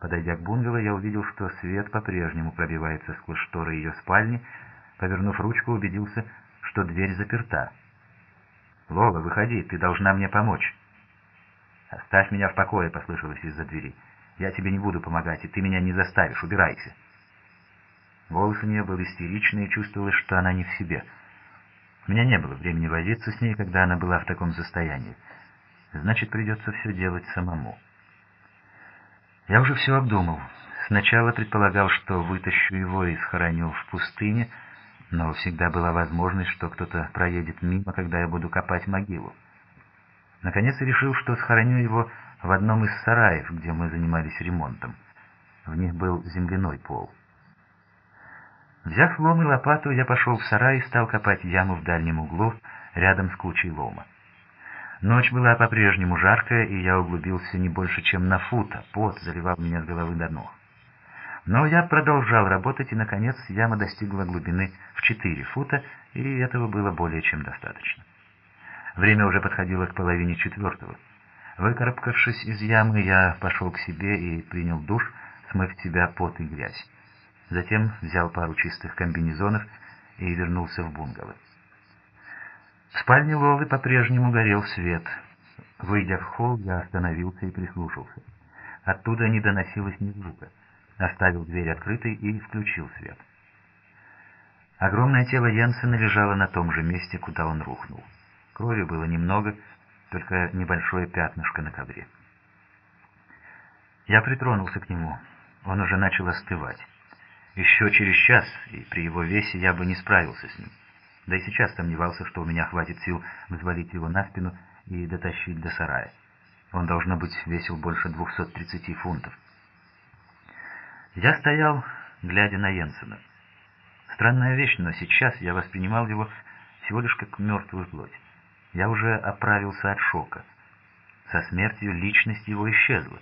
Подойдя к бунгало, я увидел, что свет по-прежнему пробивается сквозь шторы ее спальни. Повернув ручку, убедился, что дверь заперта. «Лола, выходи, ты должна мне помочь». «Оставь меня в покое», — послышалось из-за двери. «Я тебе не буду помогать, и ты меня не заставишь. Убирайся». Голос у нее был истеричный, и чувствовалось, что она не в себе. У меня не было времени возиться с ней, когда она была в таком состоянии. Значит, придется все делать самому. Я уже все обдумал. Сначала предполагал, что вытащу его и схороню в пустыне, но всегда была возможность, что кто-то проедет мимо, когда я буду копать могилу. Наконец решил, что схороню его в одном из сараев, где мы занимались ремонтом. В них был земляной пол. Взяв лом и лопату, я пошел в сарай и стал копать яму в дальнем углу, рядом с кучей лома. Ночь была по-прежнему жаркая, и я углубился не больше, чем на фут, а пот заливал меня с головы до ног. Но я продолжал работать, и, наконец, яма достигла глубины в 4 фута, и этого было более чем достаточно. Время уже подходило к половине четвертого. Выкарабкавшись из ямы, я пошел к себе и принял душ, смыв в себя пот и грязь. Затем взял пару чистых комбинезонов и вернулся в бунгало. В спальне Лолы по-прежнему горел свет. Выйдя в холл, я остановился и прислушался. Оттуда не доносилось ни звука. Оставил дверь открытой и включил свет. Огромное тело Йенсена лежало на том же месте, куда он рухнул. Крови было немного, только небольшое пятнышко на ковре. Я притронулся к нему. Он уже начал остывать. Еще через час, и при его весе я бы не справился с ним. Да и сейчас сомневался, что у меня хватит сил взвалить его на спину и дотащить до сарая. Он, должно быть, весил больше 230 фунтов. Я стоял, глядя на Йенсена. Странная вещь, но сейчас я воспринимал его всего лишь как мертвую плоть. Я уже оправился от шока. Со смертью личность его исчезла.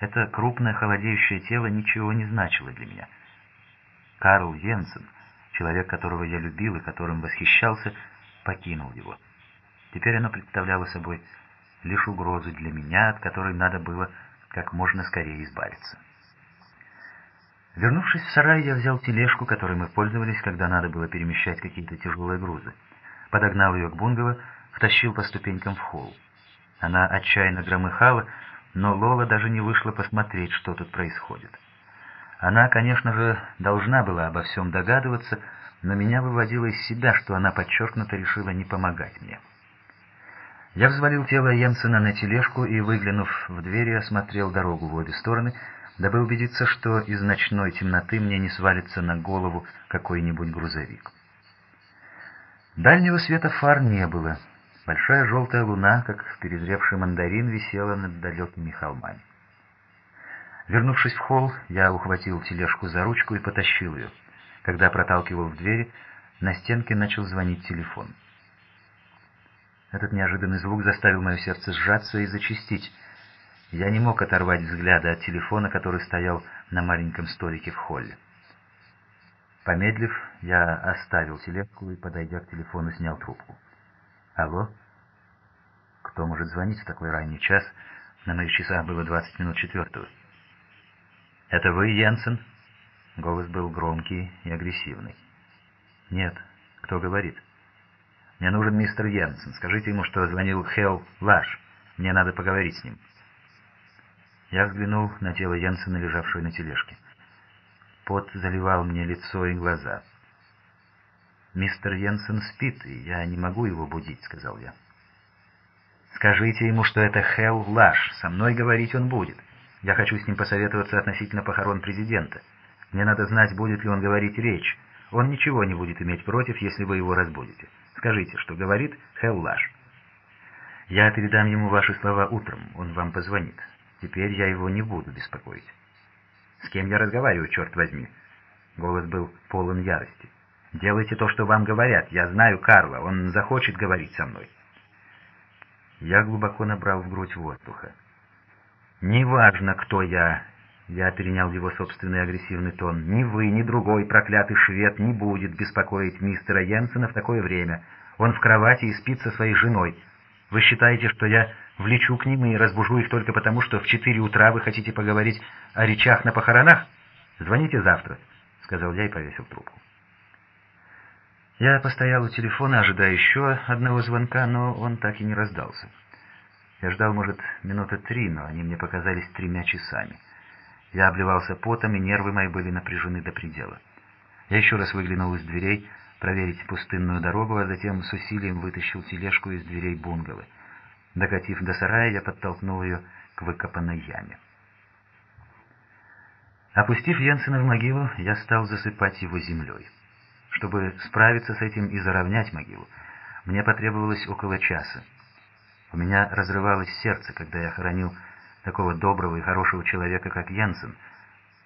Это крупное холодеющее тело ничего не значило для меня — Карл Йенсен, человек, которого я любил и которым восхищался, покинул его. Теперь оно представляло собой лишь угрозу для меня, от которой надо было как можно скорее избавиться. Вернувшись в сарай, я взял тележку, которой мы пользовались, когда надо было перемещать какие-то тяжелые грузы. Подогнал ее к бунгало, втащил по ступенькам в холл. Она отчаянно громыхала, но Лола даже не вышла посмотреть, что тут происходит. Она, конечно же, должна была обо всем догадываться, но меня выводило из себя, что она подчеркнуто решила не помогать мне. Я взвалил тело Йенсена на тележку и, выглянув в дверь, осмотрел дорогу в обе стороны, дабы убедиться, что из ночной темноты мне не свалится на голову какой-нибудь грузовик. Дальнего света фар не было. Большая желтая луна, как перезревший мандарин, висела над далекими холмами. Вернувшись в холл, я ухватил тележку за ручку и потащил ее. Когда проталкивал в двери, на стенке начал звонить телефон. Этот неожиданный звук заставил мое сердце сжаться и зачастить. Я не мог оторвать взгляда от телефона, который стоял на маленьком столике в холле. Помедлив, я оставил тележку и, подойдя к телефону, снял трубку. «Алло? Кто может звонить в такой ранний час? На моих часах было двадцать минут четвертого». «Это вы, Йенсен?» Голос был громкий и агрессивный. «Нет. Кто говорит?» «Мне нужен мистер Йенсен. Скажите ему, что звонил Хелл Лаш. Мне надо поговорить с ним». Я взглянул на тело Йенсена, лежавшее на тележке. Пот заливал мне лицо и глаза. «Мистер Йенсен спит, и я не могу его будить», — сказал я. «Скажите ему, что это Хелл Лаш. Со мной говорить он будет». Я хочу с ним посоветоваться относительно похорон президента. Мне надо знать, будет ли он говорить речь. Он ничего не будет иметь против, если вы его разбудите. Скажите, что говорит Хеллаш. Я передам ему ваши слова утром, он вам позвонит. Теперь я его не буду беспокоить. С кем я разговариваю, черт возьми? Голос был полон ярости. Делайте то, что вам говорят. Я знаю Карла, он захочет говорить со мной. Я глубоко набрал в грудь воздуха. «Неважно, кто я», — я перенял его собственный агрессивный тон, «ни вы, ни другой проклятый швед не будет беспокоить мистера Йенсена в такое время. Он в кровати и спит со своей женой. Вы считаете, что я влечу к ним и разбужу их только потому, что в четыре утра вы хотите поговорить о речах на похоронах? Звоните завтра, — сказал я и повесил трубку. Я постоял у телефона, ожидая еще одного звонка, но он так и не раздался. Я ждал, может, минуты три, но они мне показались тремя часами. Я обливался потом, и нервы мои были напряжены до предела. Я еще раз выглянул из дверей, проверить пустынную дорогу, а затем с усилием вытащил тележку из дверей бунгало. Докатив до сарая, я подтолкнул ее к выкопанной яме. Опустив Йенсена в могилу, я стал засыпать его землей. Чтобы справиться с этим и заровнять могилу, мне потребовалось около часа. У меня разрывалось сердце, когда я хоронил такого доброго и хорошего человека, как Йенсен,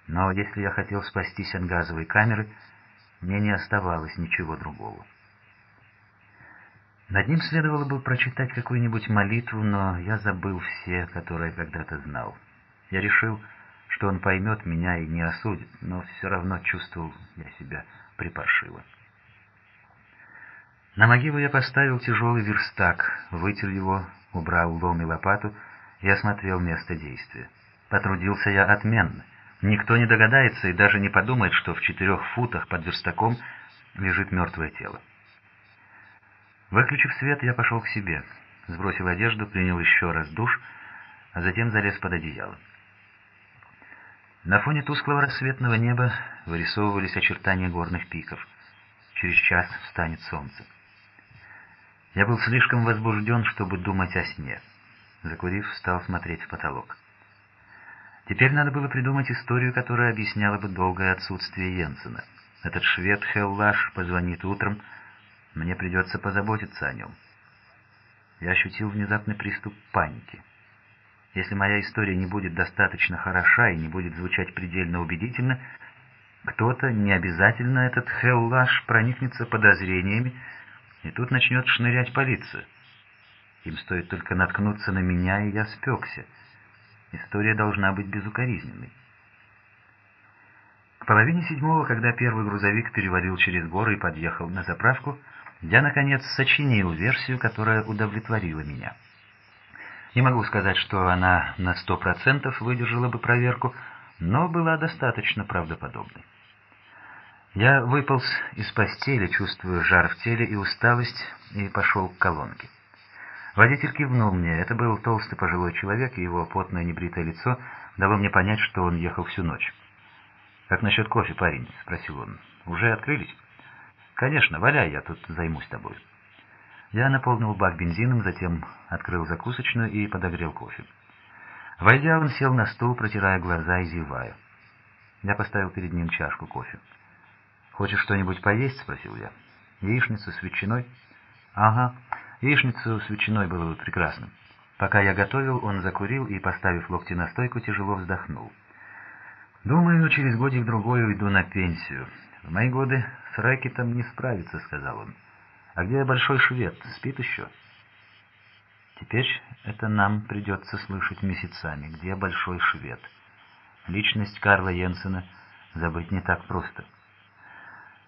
но если я хотел спастись от газовой камеры, мне не оставалось ничего другого. Над ним следовало бы прочитать какую-нибудь молитву, но я забыл все, которые когда-то знал. Я решил, что он поймет меня и не осудит, но все равно чувствовал я себя припаршиво. На могилу я поставил тяжелый верстак, вытер его, убрал лом и лопату и осмотрел место действия. Потрудился я отменно. Никто не догадается и даже не подумает, что в четырех футах под верстаком лежит мертвое тело. Выключив свет, я пошел к себе, сбросил одежду, принял еще раз душ, а затем залез под одеяло. На фоне тусклого рассветного неба вырисовывались очертания горных пиков. Через час встанет солнце. Я был слишком возбужден, чтобы думать о сне. Закурив, стал смотреть в потолок. Теперь надо было придумать историю, которая объясняла бы долгое отсутствие Йенсена. Этот швед Хеллаш позвонит утром, мне придется позаботиться о нем. Я ощутил внезапный приступ паники. Если моя история не будет достаточно хороша и не будет звучать предельно убедительно, кто-то, не обязательно этот Хеллаш, проникнется подозрениями, и тут начнет шнырять полиция. Им стоит только наткнуться на меня, и я спекся. История должна быть безукоризненной. К половине седьмого, когда первый грузовик перевалил через горы и подъехал на заправку, я, наконец, сочинил версию, которая удовлетворила меня. Не могу сказать, что она на сто процентов выдержала бы проверку, но была достаточно правдоподобной. Я выполз из постели, чувствуя жар в теле и усталость, и пошел к колонке. Водитель кивнул мне. Это был толстый пожилой человек, и его потное небритое лицо дало мне понять, что он ехал всю ночь. «Как насчет кофе, парень?» — спросил он. «Уже открылись?» «Конечно, валяй, я тут займусь тобой». Я наполнил бак бензином, затем открыл закусочную и подогрел кофе. Войдя, он сел на стул, протирая глаза и зевая. Я поставил перед ним чашку кофе. «Хочешь что-нибудь поесть?» — спросил я. «Яичницу с ветчиной?» «Ага, яичницу с ветчиной было бы прекрасно». Пока я готовил, он закурил и, поставив локти на стойку, тяжело вздохнул. «Думаю, через годик-другой уйду на пенсию. В мои годы с рэкетом не справиться», — сказал он. А где большой швед? Спит еще? Теперь это нам придется слышать месяцами. Где большой швед? Личность Карла Йенсена забыть не так просто.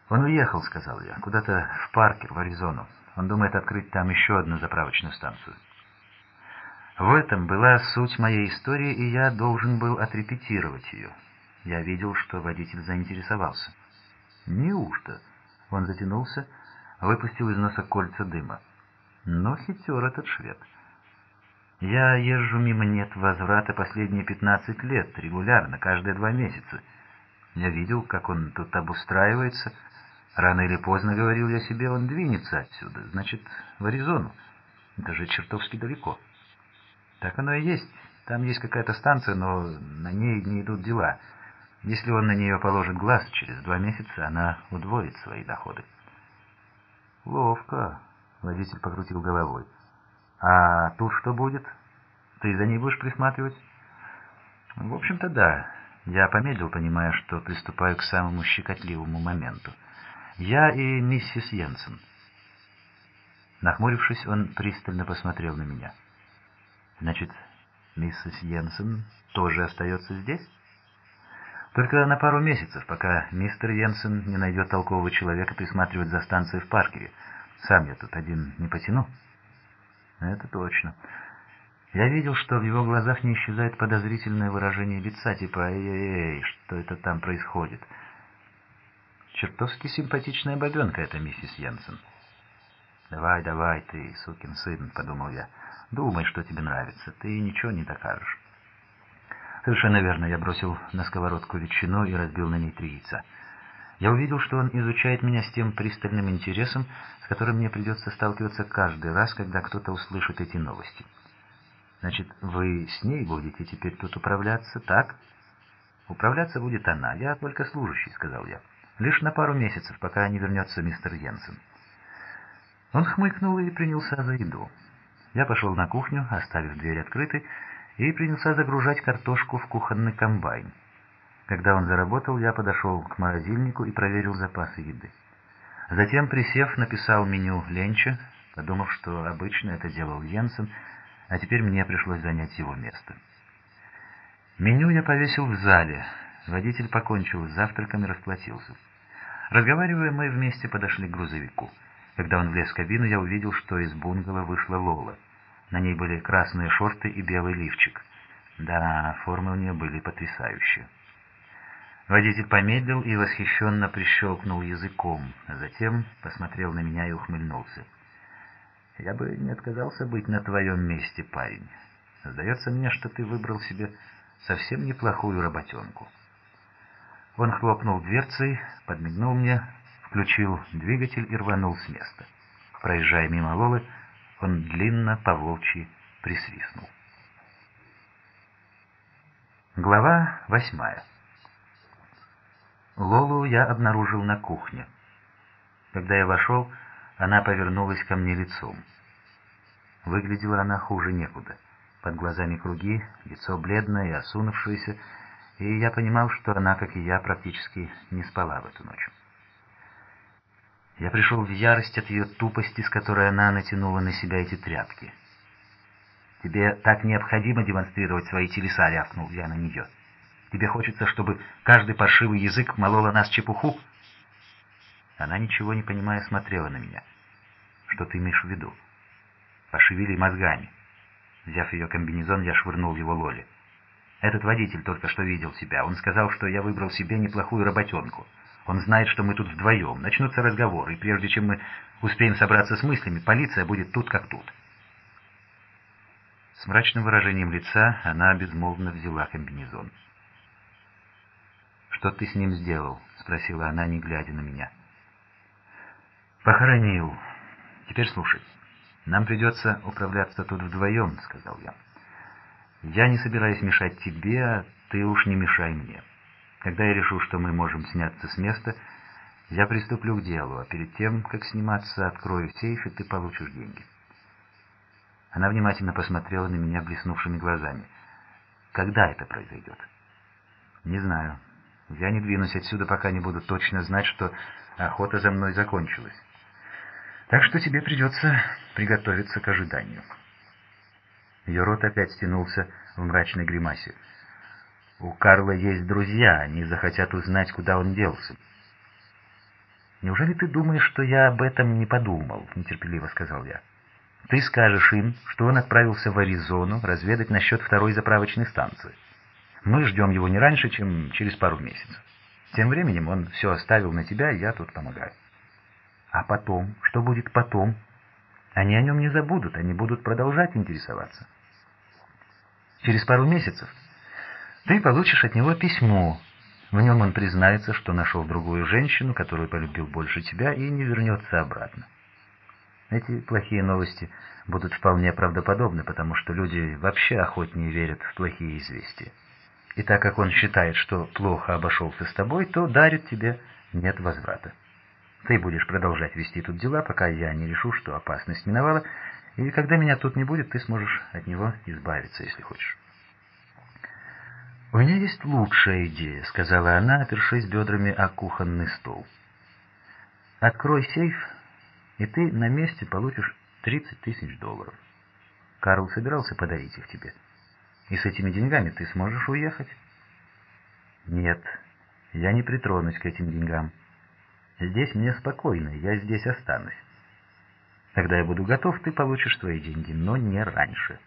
«Он уехал», — сказал я, — «куда-то в Паркер, в Аризону. Он думает открыть там еще одну заправочную станцию». В этом была суть моей истории, и я должен был отрепетировать ее. Я видел, что водитель заинтересовался. «Неужто?» Он затянулся, — выпустил из носа кольца дыма. Но хитер этот швед. Я езжу мимо нет возврата последние пятнадцать лет, регулярно, каждые два месяца. Я видел, как он тут обустраивается. Рано или поздно, говорил я себе, он двинется отсюда, значит, в Аризону. Это же чертовски далеко. Так оно и есть. Там есть какая-то станция, но на ней не идут дела. Если он на нее положит глаз, через два месяца она удвоит свои доходы. «Ловко», — водитель покрутил головой. «А тут что будет? Ты за ней будешь присматривать?» «В общем-то, да». Я помедлил, понимая, что приступаю к самому щекотливому моменту. «Я и миссис Йенсен». Нахмурившись, он пристально посмотрел на меня. «Значит, миссис Йенсен тоже остается здесь?» Только на пару месяцев, пока мистер Йенсен не найдет толкового человека присматривать за станцией в Паркере. Сам я тут один не потяну. Это точно. Я видел, что в его глазах не исчезает подозрительное выражение лица, типа «Эй-эй-эй, что это там происходит?» Чертовски симпатичная бабенка эта миссис Йенсен. «Давай, давай ты, сукин сын», — подумал я. «Думай, что тебе нравится, ты ничего не докажешь». Совершенно верно, я бросил на сковородку ветчину и разбил на ней три яйца. Я увидел, что он изучает меня с тем пристальным интересом, с которым мне придется сталкиваться каждый раз, когда кто-то услышит эти новости. «Значит, вы с ней будете теперь тут управляться, так?» «Управляться будет она, я только служащий», — сказал я. «Лишь на пару месяцев, пока не вернется мистер Йенсен». Он хмыкнул и принялся за еду. Я пошел на кухню, оставив дверь открытой, и принялся загружать картошку в кухонный комбайн. Когда он заработал, я подошел к морозильнику и проверил запасы еды. Затем, присев, написал меню ленча, подумав, что обычно это делал Йенсен, а теперь мне пришлось занять его место. Меню я повесил в зале. Водитель покончил с завтраком и расплатился. Разговаривая, мы вместе подошли к грузовику. Когда он влез в кабину, я увидел, что из бунгало вышла Лола. На ней были красные шорты и белый лифчик. Да, формы у нее были потрясающие. Водитель помедлил и восхищенно прищелкнул языком, а затем посмотрел на меня и ухмыльнулся. «Я бы не отказался быть на твоем месте, парень. Сдается мне, что ты выбрал себе совсем неплохую работенку». Он хлопнул дверцей, подмигнул мне, включил двигатель и рванул с места. Проезжая мимо Лолы, он длинно по волчьи присвистнул. Глава восьмая Лолу я обнаружил на кухне. Когда я вошел, она повернулась ко мне лицом. Выглядела она хуже некуда. Под глазами круги, лицо бледное и осунувшееся, и я понимал, что она, как и я, практически не спала в эту ночь. Я пришел в ярость от ее тупости, с которой она натянула на себя эти тряпки. «Тебе так необходимо демонстрировать свои телеса», — рявкнул я на нее. «Тебе хочется, чтобы каждый паршивый язык молол о нас чепуху?» Она, ничего не понимая, смотрела на меня. «Что ты имеешь в виду?» «Пошевели мозгами». Взяв ее комбинезон, я швырнул его Лоле. «Этот водитель только что видел тебя. Он сказал, что я выбрал себе неплохую работенку». Он знает, что мы тут вдвоем. Начнутся разговоры, и прежде чем мы успеем собраться с мыслями, полиция будет тут как тут. С мрачным выражением лица она безмолвно взяла комбинезон. «Что ты с ним сделал?» — спросила она, не глядя на меня. «Похоронил. Теперь слушай. Нам придется управляться тут вдвоем», — сказал я. «Я не собираюсь мешать тебе, а ты уж не мешай мне». Когда я решу, что мы можем сняться с места, я приступлю к делу, а перед тем, как сниматься, открою сейф, и ты получишь деньги. Она внимательно посмотрела на меня блеснувшими глазами. Когда это произойдет? Не знаю. Я не двинусь отсюда, пока не буду точно знать, что охота за мной закончилась. Так что тебе придется приготовиться к ожиданию. Ее рот опять стянулся в мрачной гримасе. У Карла есть друзья, они захотят узнать, куда он делся. «Неужели ты думаешь, что я об этом не подумал?» — нетерпеливо сказал я. «Ты скажешь им, что он отправился в Аризону разведать насчет второй заправочной станции. Мы ждем его не раньше, чем через пару месяцев. Тем временем он все оставил на тебя, я тут помогаю». «А потом? Что будет потом?» «Они о нем не забудут, они будут продолжать интересоваться». «Через пару месяцев...» Ты получишь от него письмо. В нем он признается, что нашел другую женщину, которую полюбил больше тебя, и не вернется обратно. Эти плохие новости будут вполне правдоподобны, потому что люди вообще охотнее верят в плохие известия. И так как он считает, что плохо обошелся с тобой, то дарит тебе нет возврата. Ты будешь продолжать вести тут дела, пока я не решу, что опасность миновала, и когда меня тут не будет, ты сможешь от него избавиться, если хочешь. «У меня есть лучшая идея», — сказала она, опершись бедрами о кухонный стол. «Открой сейф, и ты на месте получишь 30 тысяч долларов. Карл собирался подарить их тебе. И с этими деньгами ты сможешь уехать?» «Нет, я не притронусь к этим деньгам. Здесь мне спокойно, я здесь останусь. Когда я буду готов, ты получишь твои деньги, но не раньше».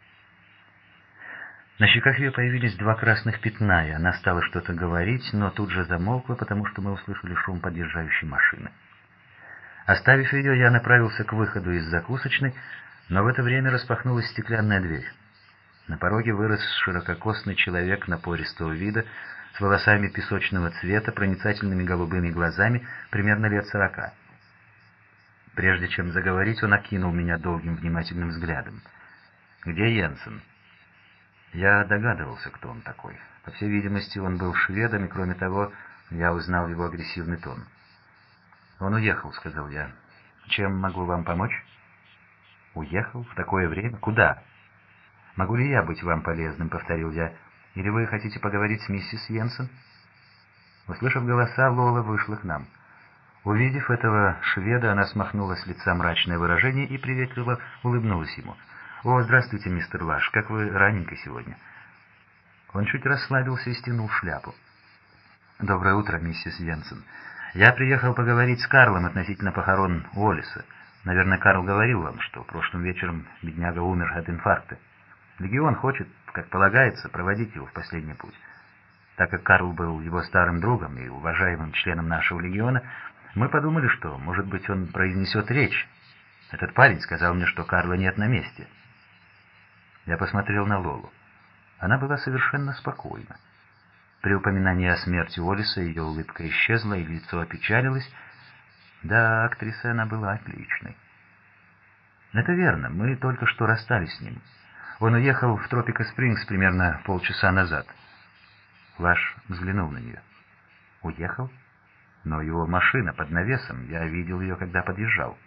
На щеках ее появились два красных пятна, и она стала что-то говорить, но тут же замолкла, потому что мы услышали шум подъезжающей машины. Оставив ее, я направился к выходу из закусочной, но в это время распахнулась стеклянная дверь. На пороге вырос ширококосный человек напористого вида, с волосами песочного цвета, проницательными голубыми глазами, примерно лет сорока. Прежде чем заговорить, он окинул меня долгим внимательным взглядом. «Где Йенсен?» Я догадывался, кто он такой. По всей видимости, он был шведом, и, кроме того, я узнал его агрессивный тон. «Он уехал», — сказал я. «Чем могу вам помочь?» «Уехал? В такое время? Куда?» «Могу ли я быть вам полезным?» — повторил я. «Или вы хотите поговорить с миссис Йенсен?» Услышав голоса, Лола вышла к нам. Увидев этого шведа, она смахнула с лица мрачное выражение и приветливо улыбнулась ему. «О, здравствуйте, мистер Лаш, как вы раненько сегодня?» Он чуть расслабился и стянул шляпу. «Доброе утро, миссис Йенсен. Я приехал поговорить с Карлом относительно похорон Уоллиса. Наверное, Карл говорил вам, что прошлым вечером бедняга умер от инфаркта. Легион хочет, как полагается, проводить его в последний путь. Так как Карл был его старым другом и уважаемым членом нашего легиона, мы подумали, что, может быть, он произнесет речь. Этот парень сказал мне, что Карла нет на месте». Я посмотрел на Лолу. Она была совершенно спокойна. При упоминании о смерти Олиса ее улыбка исчезла, и лицо опечалилось. Да, актриса она была отличной. Это верно, мы только что расстались с ним. Он уехал в Тропика Спрингс примерно полчаса назад. Лаш взглянул на нее. Уехал? Но его машина под навесом, я видел ее, когда подъезжал.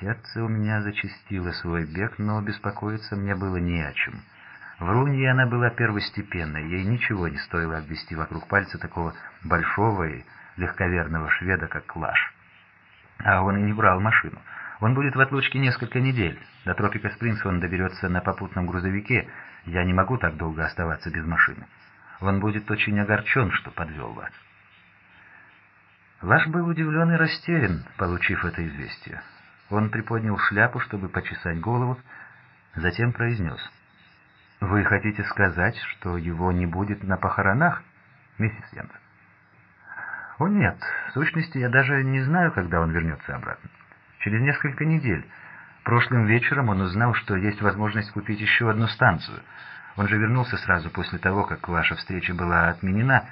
Сердце у меня зачастило свой бег, но беспокоиться мне было не о чем. В Рунье она была первостепенной, ей ничего не стоило обвести вокруг пальца такого большого и легковерного шведа, как Клаш. А он и не брал машину. Он будет в отлучке несколько недель. До Тропика Спрингс он доберется на попутном грузовике. Я не могу так долго оставаться без машины. Он будет очень огорчен, что подвел вас. Лаш был удивлен и растерян, получив это известие. Он приподнял шляпу, чтобы почесать голову, затем произнес. «Вы хотите сказать, что его не будет на похоронах, миссис Янс?» «О нет, в сущности, я даже не знаю, когда он вернется обратно. Через несколько недель. Прошлым вечером он узнал, что есть возможность купить еще одну станцию. Он же вернулся сразу после того, как ваша встреча была отменена.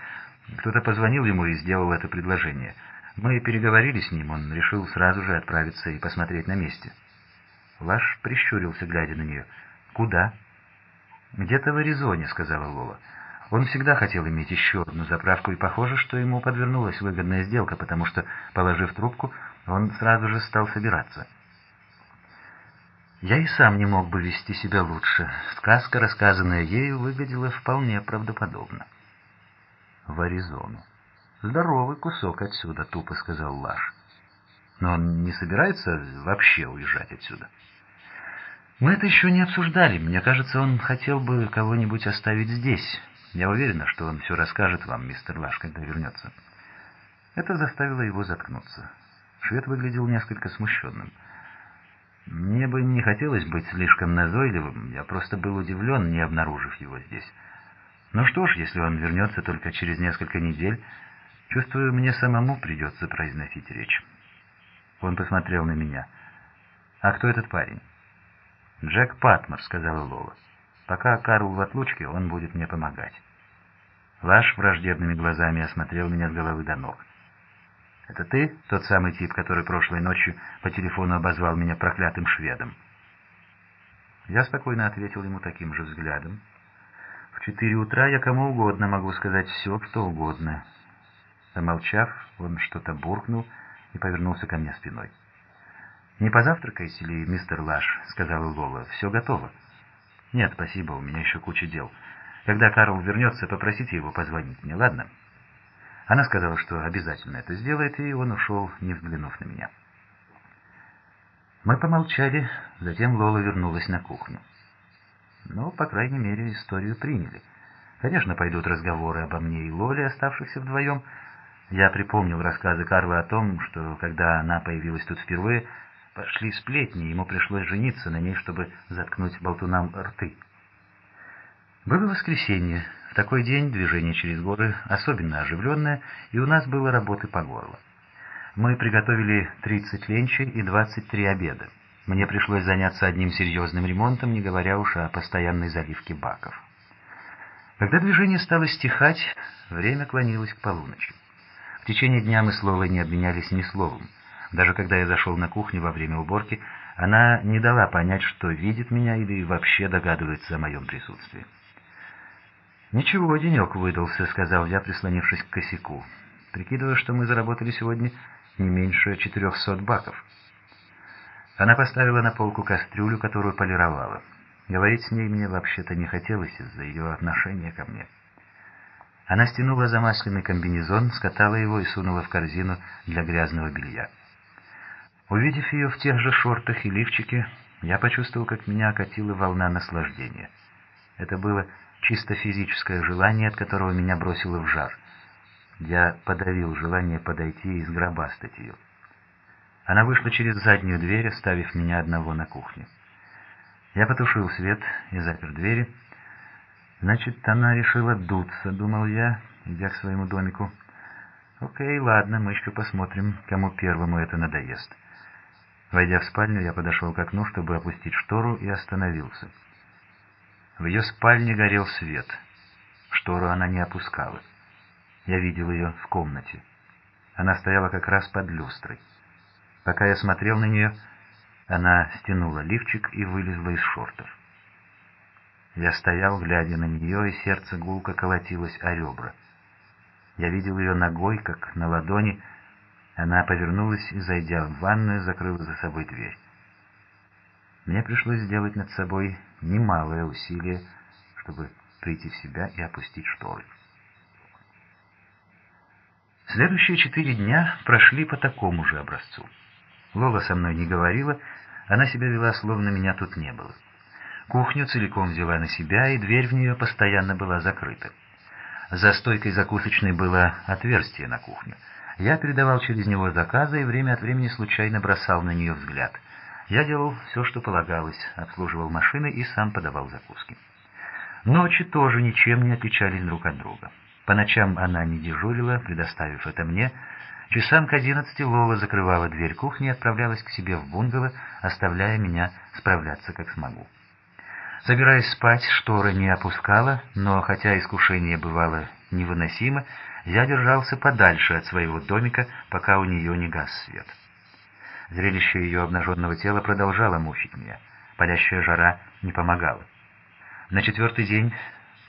Кто-то позвонил ему и сделал это предложение». Мы переговорили с ним, он решил сразу же отправиться и посмотреть на месте. Лаш прищурился, глядя на нее. «Куда?» «Где-то в Аризоне», — сказала Лола. Он всегда хотел иметь еще одну заправку, и похоже, что ему подвернулась выгодная сделка, потому что, положив трубку, он сразу же стал собираться. Я и сам не мог бы вести себя лучше. Сказка, рассказанная ею, выглядела вполне правдоподобно. В Аризону. «Здоровый кусок отсюда», — тупо сказал Лаш. «Но он не собирается вообще уезжать отсюда?» «Мы это еще не обсуждали. Мне кажется, он хотел бы кого-нибудь оставить здесь. Я уверена, что он все расскажет вам, мистер Лаш, когда вернется». Это заставило его заткнуться. Швед выглядел несколько смущенным. Мне бы не хотелось быть слишком назойливым, я просто был удивлен, не обнаружив его здесь. Ну что ж, если он вернется только через несколько недель, Чувствую, мне самому придется произносить речь. Он посмотрел на меня. «А кто этот парень?» «Джек Патмор», — сказала Лола. «Пока Карл в отлучке, он будет мне помогать». Лаш враждебными глазами осмотрел меня с головы до ног. «Это ты, тот самый тип, который прошлой ночью по телефону обозвал меня проклятым шведом?» Я спокойно ответил ему таким же взглядом. «В четыре утра я кому угодно могу сказать все, что угодно. Замолчав, он что-то буркнул и повернулся ко мне спиной. «Не позавтракаете ли, мистер Лаш?» — сказала Лола. «Все готово». «Нет, спасибо, у меня еще куча дел. Когда Карл вернется, попросите его позвонить мне, ладно?» Она сказала, что обязательно это сделает, и он ушел, не взглянув на меня. Мы помолчали, затем Лола вернулась на кухню. Ну, по крайней мере, историю приняли. Конечно, пойдут разговоры обо мне и Лоле, оставшихся вдвоем, я припомнил рассказы Карла о том, что когда она появилась тут впервые, пошли сплетни, ему пришлось жениться на ней, чтобы заткнуть болтунам рты. Было воскресенье. В такой день движение через горы особенно оживленное, и у нас было работы по горло. Мы приготовили 30 ленчей и 23 обеда. Мне пришлось заняться одним серьезным ремонтом, не говоря уж о постоянной заливке баков. Когда движение стало стихать, время клонилось к полуночи. В течение дня мы с не обменялись ни словом. Даже когда я зашел на кухню во время уборки, она не дала понять, что видит меня или вообще догадывается о моем присутствии. «Ничего, денек выдался», — сказал я, прислонившись к косяку. «Прикидываю, что мы заработали сегодня не меньше четырехсот баков». Она поставила на полку кастрюлю, которую полировала. Говорить с ней мне вообще-то не хотелось из-за ее отношения ко мне. Она стянула замасленный комбинезон, скатала его и сунула в корзину для грязного белья. Увидев ее в тех же шортах и лифчике, я почувствовал, как меня окатила волна наслаждения. Это было чисто физическое желание, от которого меня бросило в жар. Я подавил желание подойти и сгробастать ее. Она вышла через заднюю дверь, оставив меня одного на кухне. Я потушил свет и запер двери. Значит, она решила дуться, думал я, идя к своему домику. Окей, ладно, мы еще посмотрим, кому первому это надоест. Войдя в спальню, я подошел к окну, чтобы опустить штору, и остановился. В ее спальне горел свет. Штору она не опускала. Я видел ее в комнате. Она стояла как раз под люстрой. Пока я смотрел на нее, она стянула лифчик и вылезла из шортов. Я стоял, глядя на нее, и сердце гулко колотилось о ребра. Я видел ее ногой, как на ладони, она повернулась и, зайдя в ванную, закрыла за собой дверь. Мне пришлось сделать над собой немалое усилие, чтобы прийти в себя и опустить шторы. Следующие четыре дня прошли по такому же образцу. Лола со мной не говорила, она себя вела, словно меня тут не было. Кухню целиком взяла на себя, и дверь в нее постоянно была закрыта. За стойкой закусочной было отверстие на кухню. Я передавал через него заказы и время от времени случайно бросал на нее взгляд. Я делал все, что полагалось, обслуживал машины и сам подавал закуски. Ночи тоже ничем не отличались друг от друга. По ночам она не дежурила, предоставив это мне. Часам к одиннадцати Лола закрывала дверь кухни и отправлялась к себе в бунгало, оставляя меня справляться как смогу. Собираясь спать, шторы не опускала, но хотя искушение бывало невыносимо, я держался подальше от своего домика, пока у нее не гас свет. Зрелище ее обнаженного тела продолжало мучить меня. Палящая жара не помогала. На четвертый день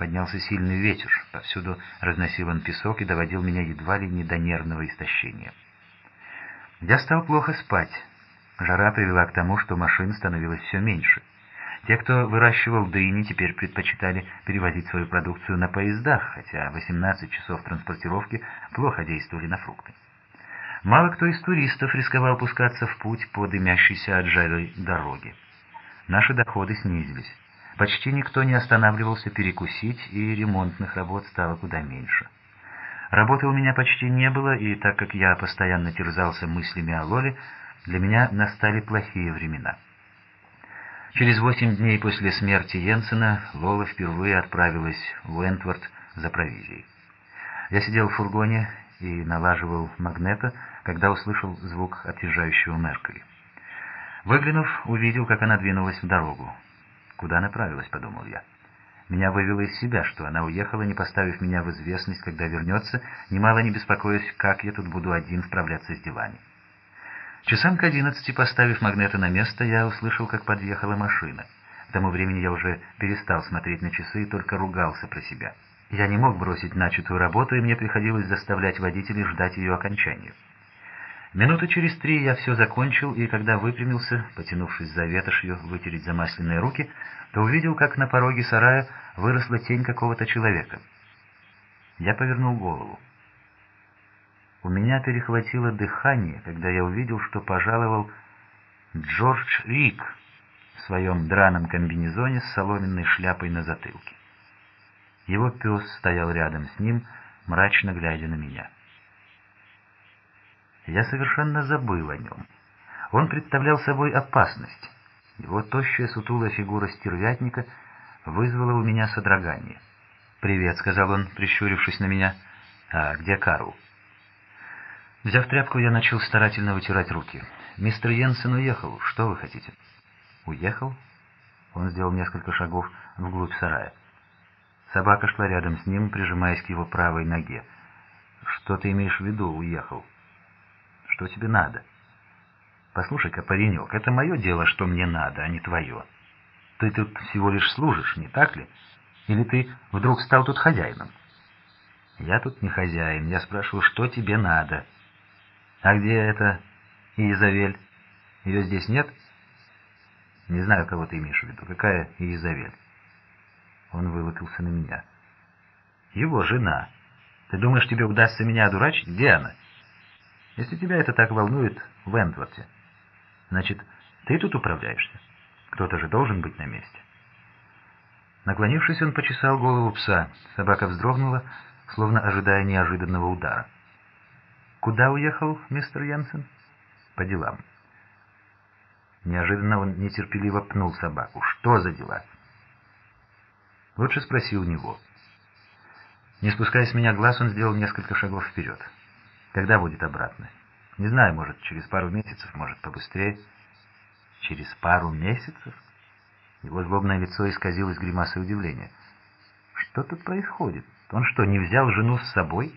поднялся сильный ветер, повсюду разносил он песок и доводил меня едва ли не до нервного истощения. Я стал плохо спать. Жара привела к тому, что машин становилось все меньше. Те, кто выращивал дыни, теперь предпочитали перевозить свою продукцию на поездах, хотя 18 часов транспортировки плохо действовали на фрукты. Мало кто из туристов рисковал пускаться в путь по дымящейся от жары дороге. Наши доходы снизились. Почти никто не останавливался перекусить, и ремонтных работ стало куда меньше. Работы у меня почти не было, и так как я постоянно терзался мыслями о Лоле, для меня настали плохие времена. Через восемь дней после смерти Йенсена Лола впервые отправилась в Уэнтворд за провизией. Я сидел в фургоне и налаживал магнета, когда услышал звук отъезжающего Меркель. Выглянув, увидел, как она двинулась в дорогу. «Куда направилась?» — подумал я. Меня вывело из себя, что она уехала, не поставив меня в известность, когда вернется, немало не беспокоясь, как я тут буду один справляться с делами. Часам к одиннадцати, поставив магнета на место, я услышал, как подъехала машина. К тому времени я уже перестал смотреть на часы и только ругался про себя. Я не мог бросить начатую работу, и мне приходилось заставлять водителей ждать ее окончания. Минуты через три я все закончил, и когда выпрямился, потянувшись за ветошью вытереть замасленные руки, то увидел, как на пороге сарая выросла тень какого-то человека. Я повернул голову. У меня перехватило дыхание, когда я увидел, что пожаловал Джордж Рик в своем драном комбинезоне с соломенной шляпой на затылке. Его пес стоял рядом с ним, мрачно глядя на меня. Я совершенно забыл о нем. Он представлял собой опасность. Его тощая сутулая фигура стервятника вызвало у меня содрогание. «Привет», — сказал он, прищурившись на меня. «А где Карл?» Взяв тряпку, я начал старательно вытирать руки. «Мистер Йенсен уехал. Что вы хотите?» «Уехал?» Он сделал несколько шагов вглубь сарая. Собака шла рядом с ним, прижимаясь к его правой ноге. «Что ты имеешь в виду, уехал? Что тебе надо?» «Послушай-ка, паренек, это мое дело, что мне надо, а не твое. Ты тут всего лишь служишь, не так ли? Или ты вдруг стал тут хозяином?» «Я тут не хозяин. Я спрашиваю, что тебе надо?» «А где это Иезавель? Ее здесь нет?» «Не знаю, кого ты имеешь в виду. Какая Иезавель?» Он вылупился на меня. «Его жена. Ты думаешь, тебе удастся меня одурачить? Где она?» «Если тебя это так волнует, в Энтворте. Значит, ты тут управляешься? Кто-то же должен быть на месте». Наклонившись, он почесал голову пса. Собака вздрогнула, словно ожидая неожиданного удара. «Куда уехал мистер Янсен?» «По делам». Неожиданно он нетерпеливо пнул собаку. «Что за дела?» «Лучше спроси у него». Не спуская с меня глаз, он сделал несколько шагов вперед. «Когда будет обратно?» «Не знаю, может, через пару месяцев, может, побыстрее». «Через пару месяцев?» Его злобное лицо исказилось гримасой удивления. «Что тут происходит? Он что, не взял жену с собой?»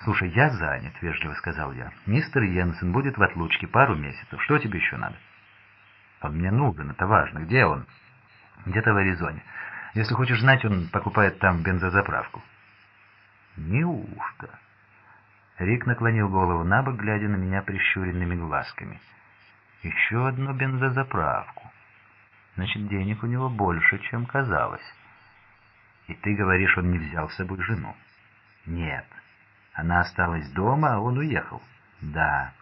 «Слушай, я занят», — вежливо сказал я. «Мистер Йенсен будет в отлучке пару месяцев. Что тебе еще надо?» «Он мне нужен, это важно. Где он?» «Где-то в Аризоне. Если хочешь знать, он покупает там бензозаправку». «Неужто?» Рик наклонил голову на бок, глядя на меня прищуренными глазками. «Еще одну бензозаправку. Значит, денег у него больше, чем казалось. И ты говоришь, он не взял с собой жену?» «Нет». Она осталась дома, а он уехал. Да.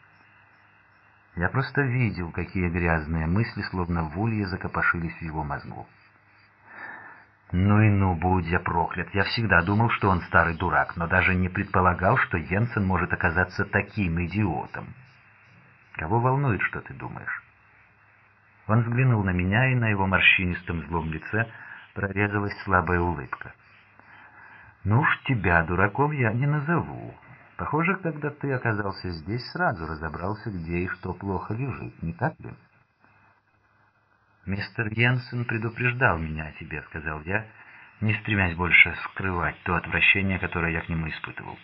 Я просто видел, какие грязные мысли, словно в улье, закопошились в его мозгу. Ну и ну, будь я проклят. Я всегда думал, что он старый дурак, но даже не предполагал, что Йенсен может оказаться таким идиотом. Кого волнует, что ты думаешь? Он взглянул на меня, и на его морщинистом злом лице прорезалась слабая улыбка. «Ну уж тебя дураком я не назову. Похоже, когда ты оказался здесь, сразу разобрался, где и что плохо лежит, не так ли?» «Мистер Йенсен предупреждал меня о тебе», — сказал я, не стремясь больше скрывать то отвращение, которое я к нему испытывал.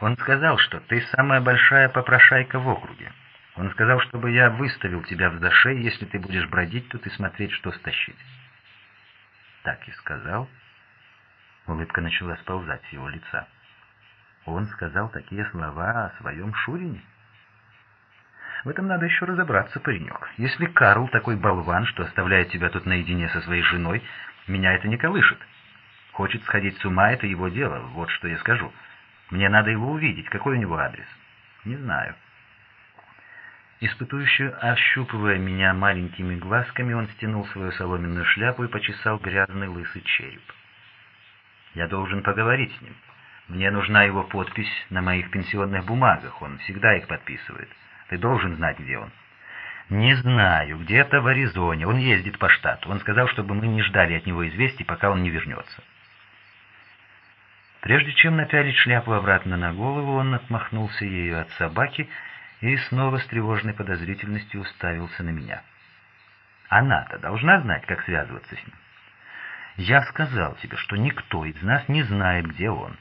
«Он сказал, что ты самая большая попрошайка в округе. Он сказал, чтобы я выставил тебя в зашей, если ты будешь бродить тут и смотреть, что стащить». «Так и сказал?» Улыбка начала сползать с его лица. Он сказал такие слова о своем Шурине? В этом надо еще разобраться, паренек. Если Карл такой болван, что оставляет тебя тут наедине со своей женой, меня это не колышет. Хочет сходить с ума, это его дело, вот что я скажу. Мне надо его увидеть. Какой у него адрес? Не знаю. Испытующе ощупывая меня маленькими глазками, он стянул свою соломенную шляпу и почесал грязный лысый череп. Я должен поговорить с ним. Мне нужна его подпись на моих пенсионных бумагах. Он всегда их подписывает. Ты должен знать, где он. Не знаю. Где-то в Аризоне. Он ездит по штату. Он сказал, чтобы мы не ждали от него известий, пока он не вернется. Прежде чем напялить шляпу обратно на голову, он отмахнулся ею от собаки и снова с тревожной подозрительностью уставился на меня. Она-то должна знать, как связываться с ним. Я сказал тебе, что никто из нас не знает, где он.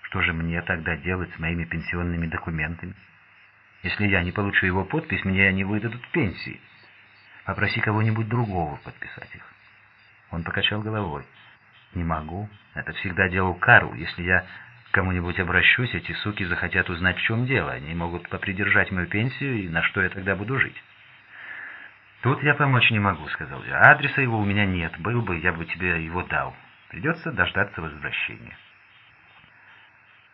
Что же мне тогда делать с моими пенсионными документами? Если я не получу его подпись, мне не выдадут пенсии. Попроси кого-нибудь другого подписать их. Он покачал головой. Не могу. Это всегда делал Карл. Если я кому-нибудь обращусь, эти суки захотят узнать, в чем дело. Они могут попридержать мою пенсию, и на что я тогда буду жить. «Тут я помочь не могу», — сказал я. «Адреса его у меня нет. Был бы, я бы тебе его дал. Придется дождаться возвращения».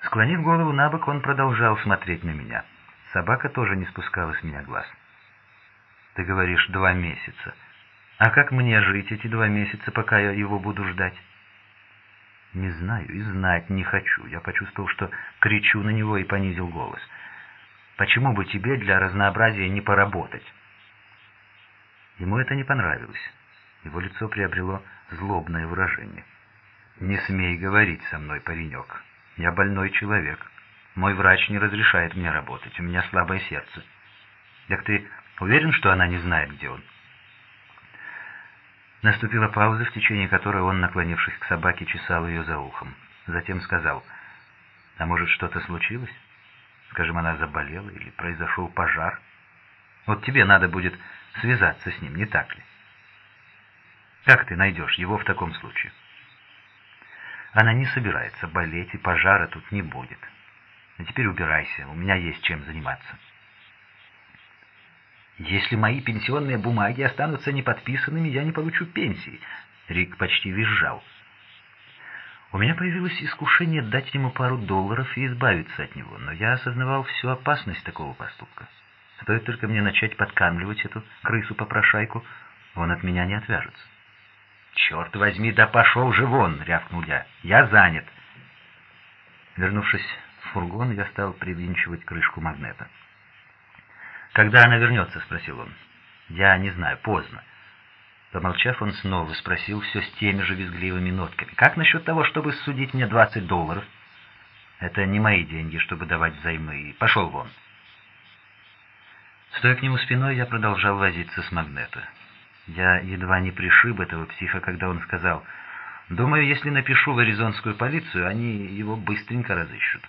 Склонив голову на бок, он продолжал смотреть на меня. Собака тоже не спускала с меня глаз. «Ты говоришь, два месяца. А как мне жить эти два месяца, пока я его буду ждать?» «Не знаю и знать не хочу». Я почувствовал, что кричу на него и понизил голос. «Почему бы тебе для разнообразия не поработать?» Ему это не понравилось. Его лицо приобрело злобное выражение. «Не смей говорить со мной, паренек. Я больной человек. Мой врач не разрешает мне работать, у меня слабое сердце. Так ты уверен, что она не знает, где он?» Наступила пауза, в течение которой он, наклонившись к собаке, чесал ее за ухом. Затем сказал, «А может, что-то случилось? Скажем, она заболела или произошел пожар? Вот тебе надо будет связаться с ним, не так ли? Как ты найдешь его в таком случае?» Она не собирается болеть, и пожара тут не будет. А теперь убирайся, у меня есть чем заниматься. «Если мои пенсионные бумаги останутся неподписанными, я не получу пенсии», — Рик почти визжал. У меня появилось искушение дать ему пару долларов и избавиться от него, но я осознавал всю опасность такого поступка. Стоит только мне начать подкармливать эту крысу-попрошайку, он от меня не отвяжется. «Черт возьми, да пошел же вон!» — рявкнул я. «Я занят!» Вернувшись фургон, я стал привинчивать крышку магнета. «Когда она вернется?» — спросил он. «Я не знаю, поздно». Помолчав, он снова спросил все с теми же визгливыми нотками. «Как насчет того, чтобы судить мне 20 долларов?» «Это не мои деньги, чтобы давать взаймы. Пошел вон». Стоя к нему спиной, я продолжал возиться с магнета. Я едва не пришиб этого психа, когда он сказал, «Думаю, если напишу в аризонскую полицию, они его быстренько разыщут».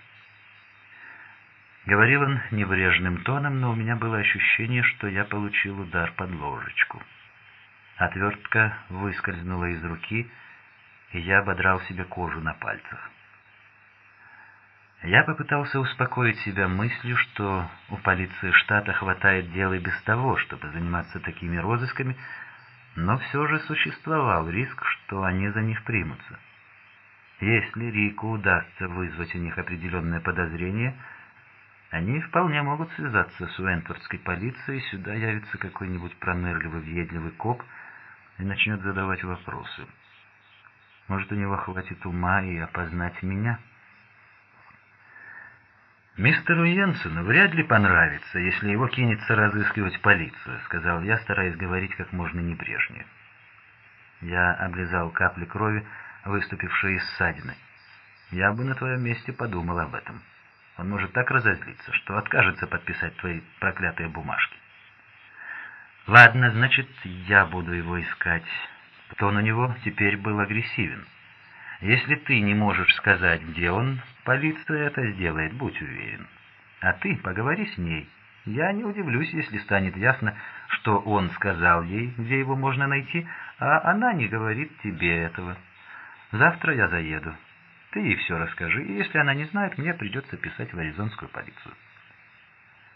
Говорил он небрежным тоном, но у меня было ощущение, что я получил удар под ложечку. Отвертка выскользнула из руки, и я ободрал себе кожу на пальцах. Я попытался успокоить себя мыслью, что у полиции штата хватает дел и без того, чтобы заниматься такими розысками, но все же существовал риск, что они за них примутся. Если Рику удастся вызвать у них определенное подозрение – они вполне могут связаться с Уэнтвордской полицией, сюда явится какой-нибудь пронырливый, въедливый коп и начнет задавать вопросы. Может, у него хватит ума и опознать меня? «Мистеру Йенсену вряд ли понравится, если его кинется разыскивать полицию», — сказал я, стараясь говорить как можно небрежнее. Я облизал капли крови, выступившие из ссадины. «Я бы на твоем месте подумал об этом». Он может так разозлиться, что откажется подписать твои проклятые бумажки. Ладно, значит, я буду его искать. Тон у него теперь был агрессивен. Если ты не можешь сказать, где он, полиция это сделает, будь уверен. А ты поговори с ней. Я не удивлюсь, если станет ясно, что он сказал ей, где его можно найти, а она не говорит тебе этого. Завтра я заеду. Ты ей все расскажи, и если она не знает, мне придется писать в аризонскую полицию.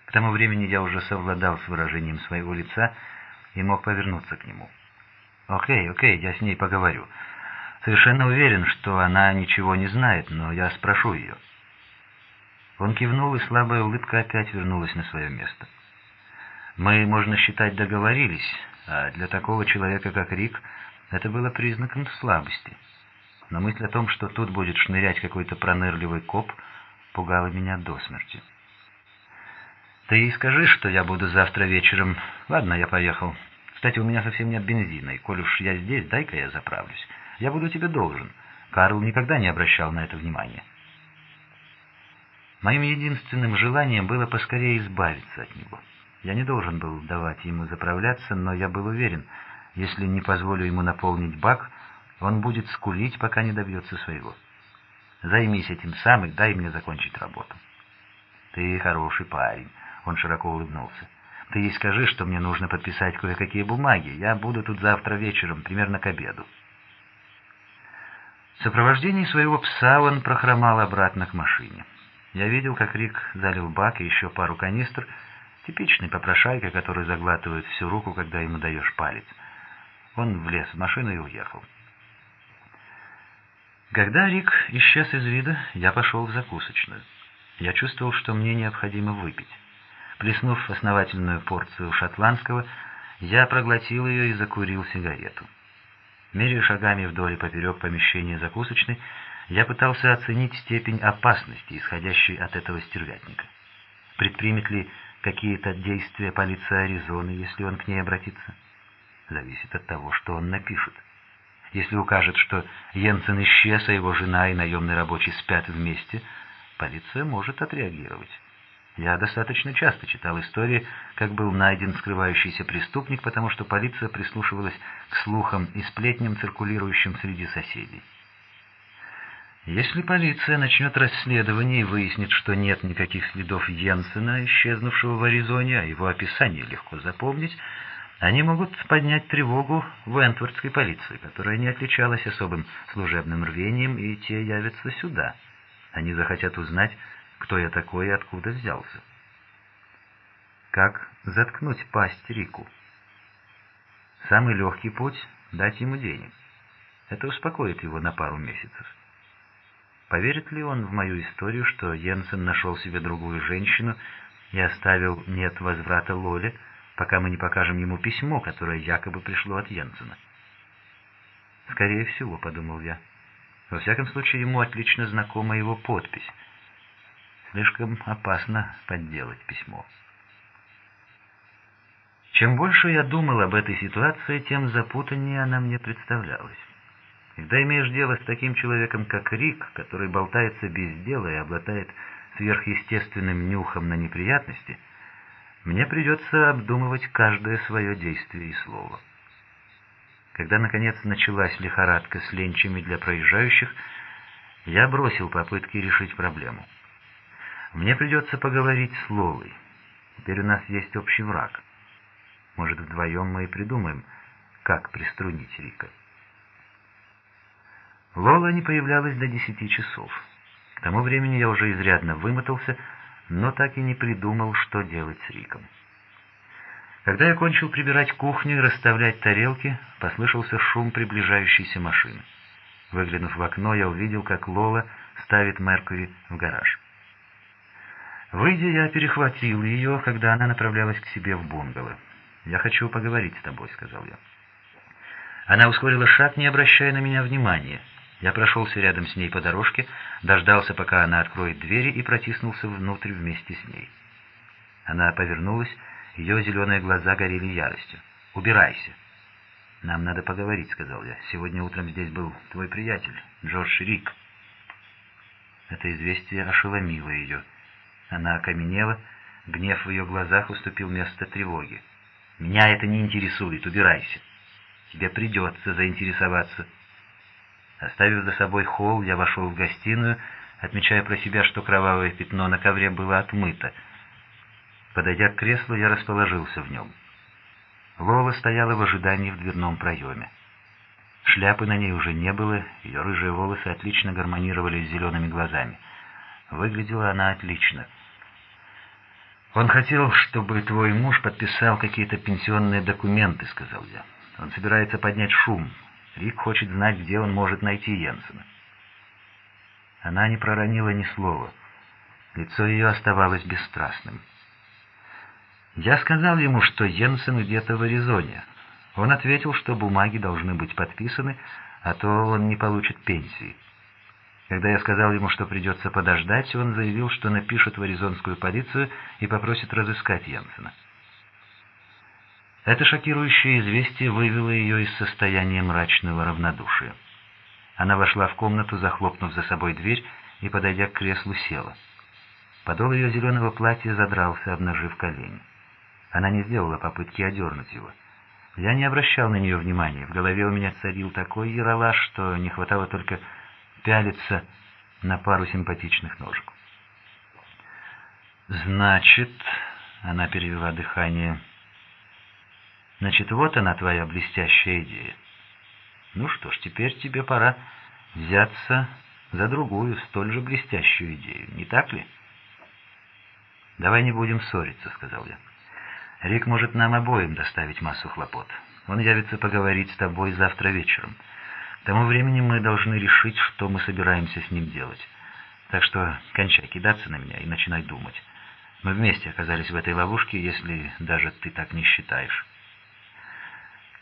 К тому времени я уже совладал с выражением своего лица и мог повернуться к нему. «Окей, окей, я с ней поговорю. Совершенно уверен, что она ничего не знает, но я спрошу ее». Он кивнул, и слабая улыбка опять вернулась на свое место. «Мы, можно считать, договорились, а для такого человека, как Рик, это было признаком слабости» но мысль о том, что тут будет шнырять какой-то пронырливый коп, пугала меня до смерти. «Ты ей скажи, что я буду завтра вечером. Ладно, я поехал. Кстати, у меня совсем нет бензина, и коль уж я здесь, дай-ка я заправлюсь. Я буду тебе должен. Карл никогда не обращал на это внимания». Моим единственным желанием было поскорее избавиться от него. Я не должен был давать ему заправляться, но я был уверен, если не позволю ему наполнить бак, он будет скулить, пока не добьется своего. Займись этим сам и дай мне закончить работу. Ты хороший парень, он широко улыбнулся. Ты ей скажи, что мне нужно подписать кое-какие бумаги. Я буду тут завтра вечером, примерно к обеду. В сопровождении своего пса он прохромал обратно к машине. Я видел, как Рик залил бак и еще пару канистр, типичный попрошайка, который заглатывает всю руку, когда ему даешь палец. Он влез в машину и уехал. Когда Рик исчез из вида, я пошел в закусочную. Я чувствовал, что мне необходимо выпить. Плеснув основательную порцию шотландского, я проглотил ее и закурил сигарету. Меряя шагами вдоль и поперек помещения закусочной, я пытался оценить степень опасности, исходящей от этого стервятника. Предпримет ли какие-то действия полиция Аризоны, если он к ней обратится? зависит от того, что он напишет. Если укажет, что Йенсен исчез, а его жена и наемный рабочий спят вместе, полиция может отреагировать. Я достаточно часто читал истории, как был найден скрывающийся преступник, потому что полиция прислушивалась к слухам и сплетням, циркулирующим среди соседей. Если полиция начнет расследование и выяснит, что нет никаких следов Йенсена, исчезнувшего в Аризоне, а его описание легко запомнить, они могут поднять тревогу в Энтвардской полиции, которая не отличалась особым служебным рвением, и те явятся сюда. Они захотят узнать, кто я такой и откуда взялся. Как заткнуть пасть Рику? Самый легкий путь — дать ему денег. Это успокоит его на пару месяцев. Поверит ли он в мою историю, что Йенсен нашел себе другую женщину и оставил «нет возврата Лоле», пока мы не покажем ему письмо, которое якобы пришло от Йенсена? «Скорее всего», — подумал я. Во всяком случае, ему отлично знакома его подпись. Слишком опасно подделать письмо. Чем больше я думал об этой ситуации, тем запутаннее она мне представлялась. Когда имеешь дело с таким человеком, как Рик, который болтается без дела и обладает сверхъестественным нюхом на неприятности, мне придется обдумывать каждое свое действие и слово. Когда, наконец, началась лихорадка с ленчами для проезжающих, я бросил попытки решить проблему. Мне придется поговорить с Лолой. Теперь у нас есть общий враг. Может, вдвоем мы и придумаем, как приструнить Рика. Лола не появлялась до десяти часов. К тому времени я уже изрядно вымотался, но так и не придумал, что делать с Риком. Когда я кончил прибирать кухню и расставлять тарелки, послышался шум приближающейся машины. Выглянув в окно, я увидел, как Лола ставит Меркури в гараж. Выйдя, я перехватил ее, когда она направлялась к себе в бунгало. «Я хочу поговорить с тобой», — сказал я. Она ускорила шаг, не обращая на меня внимания. Я прошелся рядом с ней по дорожке, дождался, пока она откроет двери, и протиснулся внутрь вместе с ней. Она повернулась, ее зеленые глаза горели яростью. «Убирайся!» «Нам надо поговорить», — сказал я. «Сегодня утром здесь был твой приятель, Джордж Рик». Это известие ошеломило ее. Она окаменела, гнев в ее глазах уступил место тревоги. «Меня это не интересует, убирайся. Тебе придется заинтересоваться». Оставив за собой холл, я вошел в гостиную, отмечая про себя, что кровавое пятно на ковре было отмыто. Подойдя к креслу, я расположился в нем. Лола стояла в ожидании в дверном проеме. Шляпы на ней уже не было, ее рыжие волосы отлично гармонировали с зелеными глазами. Выглядела она отлично. «Он хотел, чтобы твой муж подписал какие-то пенсионные документы», — сказал я. «Он собирается поднять шум, Рик хочет знать, где он может найти Йенсена. Она не проронила ни слова. Лицо ее оставалось бесстрастным. Я сказал ему, что Йенсен где-то в Аризоне. Он ответил, что бумаги должны быть подписаны, а то он не получит пенсии. Когда я сказал ему, что придется подождать, он заявил, что напишет в аризонскую полицию и попросит разыскать Йенсена. Это шокирующее известие вывело ее из состояния мрачного равнодушия. Она вошла в комнату, захлопнув за собой дверь, и, подойдя к креслу, села. Подол ее зеленого платья задрался, обнажив колени. Она не сделала попытки одернуть его. Я не обращал на нее внимания. В голове у меня царил такой яролаж, что не хватало только пялиться на пару симпатичных ножек. «Значит...» — она перевела дыхание... Значит, вот она твоя блестящая идея. Ну что ж, теперь тебе пора взяться за другую, столь же блестящую идею, не так ли? «Давай не будем ссориться», — сказал я. «Рик может нам обоим доставить массу хлопот. Он явится поговорить с тобой завтра вечером. К тому времени мы должны решить, что мы собираемся с ним делать. Так что кончай кидаться на меня и начинай думать. Мы вместе оказались в этой ловушке, если даже ты так не считаешь».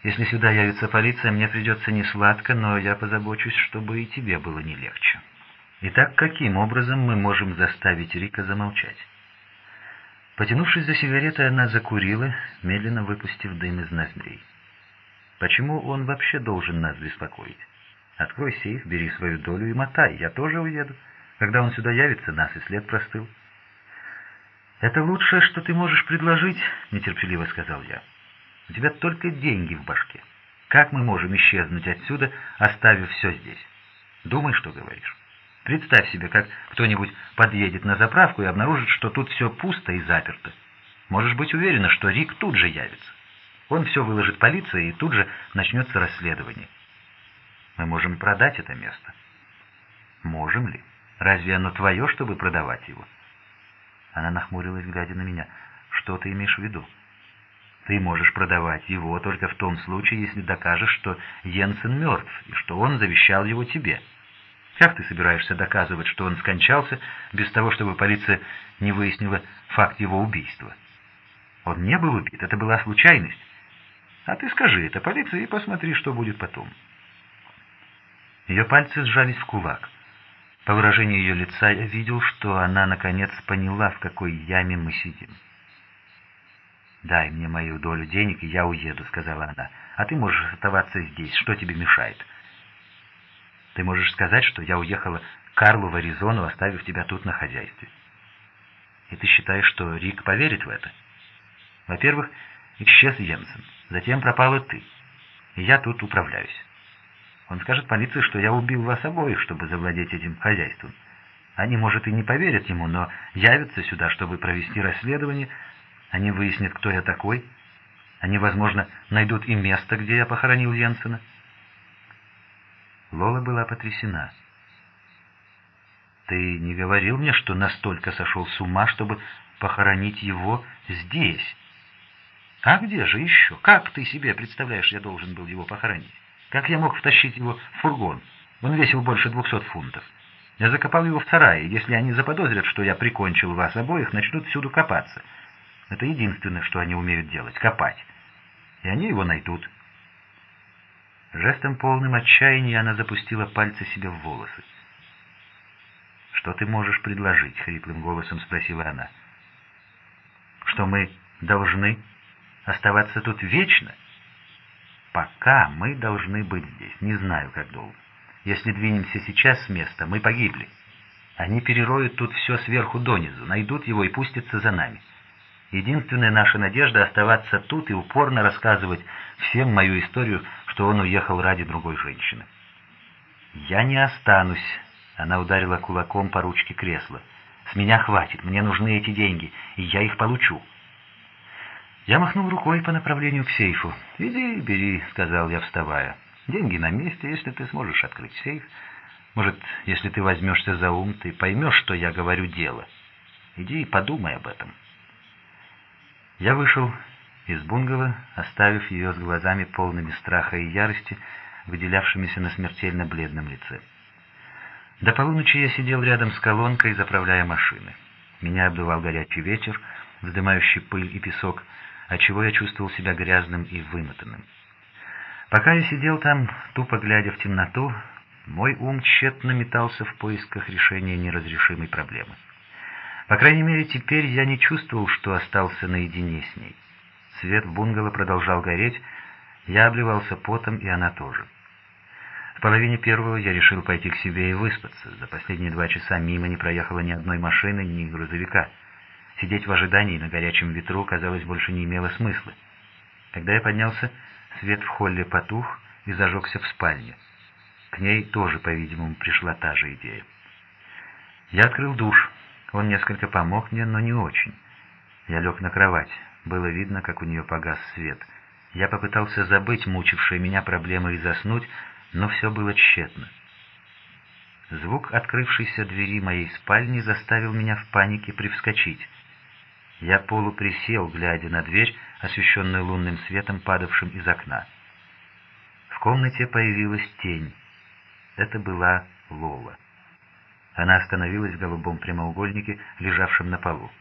Если сюда явится полиция, мне придется не сладко, но я позабочусь, чтобы и тебе было не легче. Итак, каким образом мы можем заставить Рика замолчать? Потянувшись за сигаретой, она закурила, медленно выпустив дым из ноздрей. Почему он вообще должен нас беспокоить? Открой сейф, бери свою долю и мотай, я тоже уеду. Когда он сюда явится, нас и след простыл. «Это лучшее, что ты можешь предложить», — нетерпеливо сказал я. «У тебя только деньги в башке. Как мы можем исчезнуть отсюда, оставив все здесь? Думай, что говоришь. Представь себе, как кто-нибудь подъедет на заправку и обнаружит, что тут все пусто и заперто. Можешь быть уверена, что Рик тут же явится. Он все выложит полиции, и тут же начнется расследование. Мы можем продать это место. Можем ли? Разве оно твое, чтобы продавать его? Она нахмурилась, глядя на меня. Что ты имеешь в виду? Ты можешь продавать его только в том случае, если докажешь, что Йенсен мертв, и что он завещал его тебе. Как ты собираешься доказывать, что он скончался, без того, чтобы полиция не выяснила факт его убийства? Он не был убит, это была случайность. А ты скажи это полиции и посмотри, что будет потом. Ее пальцы сжались в кулак. По выражению ее лица я видел, что она наконец поняла, в какой яме мы сидим. «Дай мне мою долю денег, и я уеду», — сказала она. «А ты можешь оставаться здесь. Что тебе мешает?» «Ты можешь сказать, что я уехала к Карлу в Аризону, оставив тебя тут на хозяйстве». «И ты считаешь, что Рик поверит в это?» «Во-первых, исчез Йенсен. Затем пропала ты. И я тут управляюсь. Он скажет полиции, что я убил вас обоих, чтобы завладеть этим хозяйством. Они, может, и не поверят ему, но явятся сюда, чтобы провести расследование. Они выяснят, кто я такой. Они, возможно, найдут и место, где я похоронил Йенсена. Лола была потрясена. «Ты не говорил мне, что настолько сошел с ума, чтобы похоронить его здесь?» А где же еще? Как ты себе представляешь, я должен был его похоронить? Как я мог втащить его в фургон? Он весил больше двухсот фунтов. Я закопал его в сарае. Если они заподозрят, что я прикончил вас обоих, начнут всюду копаться. Это единственное, что они умеют делать — копать. И они его найдут. Жестом полным отчаяния она запустила пальцы себе в волосы. «Что ты можешь предложить?» — хриплым голосом спросила она. «Что мы должны Оставаться тут вечно? Пока мы должны быть здесь, не знаю, как долго. Если двинемся сейчас с места, мы погибли. Они перероют тут все сверху донизу, найдут его и пустятся за нами. Единственная наша надежда — оставаться тут и упорно рассказывать всем мою историю, что он уехал ради другой женщины. «Я не останусь», — она ударила кулаком по ручке кресла. «С меня хватит, мне нужны эти деньги, и я их получу». Я махнул рукой по направлению к сейфу. «Иди, бери», — сказал я, вставая. «Деньги на месте, если ты сможешь открыть сейф. Может, если ты возьмешься за ум, ты поймешь, что я говорю дело. Иди и подумай об этом». Я вышел из бунгало, оставив ее с глазами полными страха и ярости, выделявшимися на смертельно бледном лице. До полуночи я сидел рядом с колонкой, заправляя машины. Меня обдувал горячий ветер, вздымающий пыль и песок, отчего я чувствовал себя грязным и вымотанным. Пока я сидел там, тупо глядя в темноту, мой ум тщетно метался в поисках решения неразрешимой проблемы. По крайней мере, теперь я не чувствовал, что остался наедине с ней. Свет в бунгало продолжал гореть, я обливался потом, и она тоже. В половине первого я решил пойти к себе и выспаться. За последние два часа мимо не проехало ни одной машины, ни грузовика. Сидеть в ожидании на горячем ветру, казалось, больше не имело смысла. Когда я поднялся, свет в холле потух и зажегся в спальне. К ней тоже, по-видимому, пришла та же идея. Я открыл душ. Он несколько помог мне, но не очень. Я лег на кровать. Было видно, как у нее погас свет. Я попытался забыть мучившие меня проблемы и заснуть, но все было тщетно. Звук открывшейся двери моей спальни заставил меня в панике привскочить. Я полуприсел, глядя на дверь, освещенную лунным светом, падавшим из окна. В комнате появилась тень. Это была Лола. Она остановилась в голубом прямоугольнике, лежавшем на полу.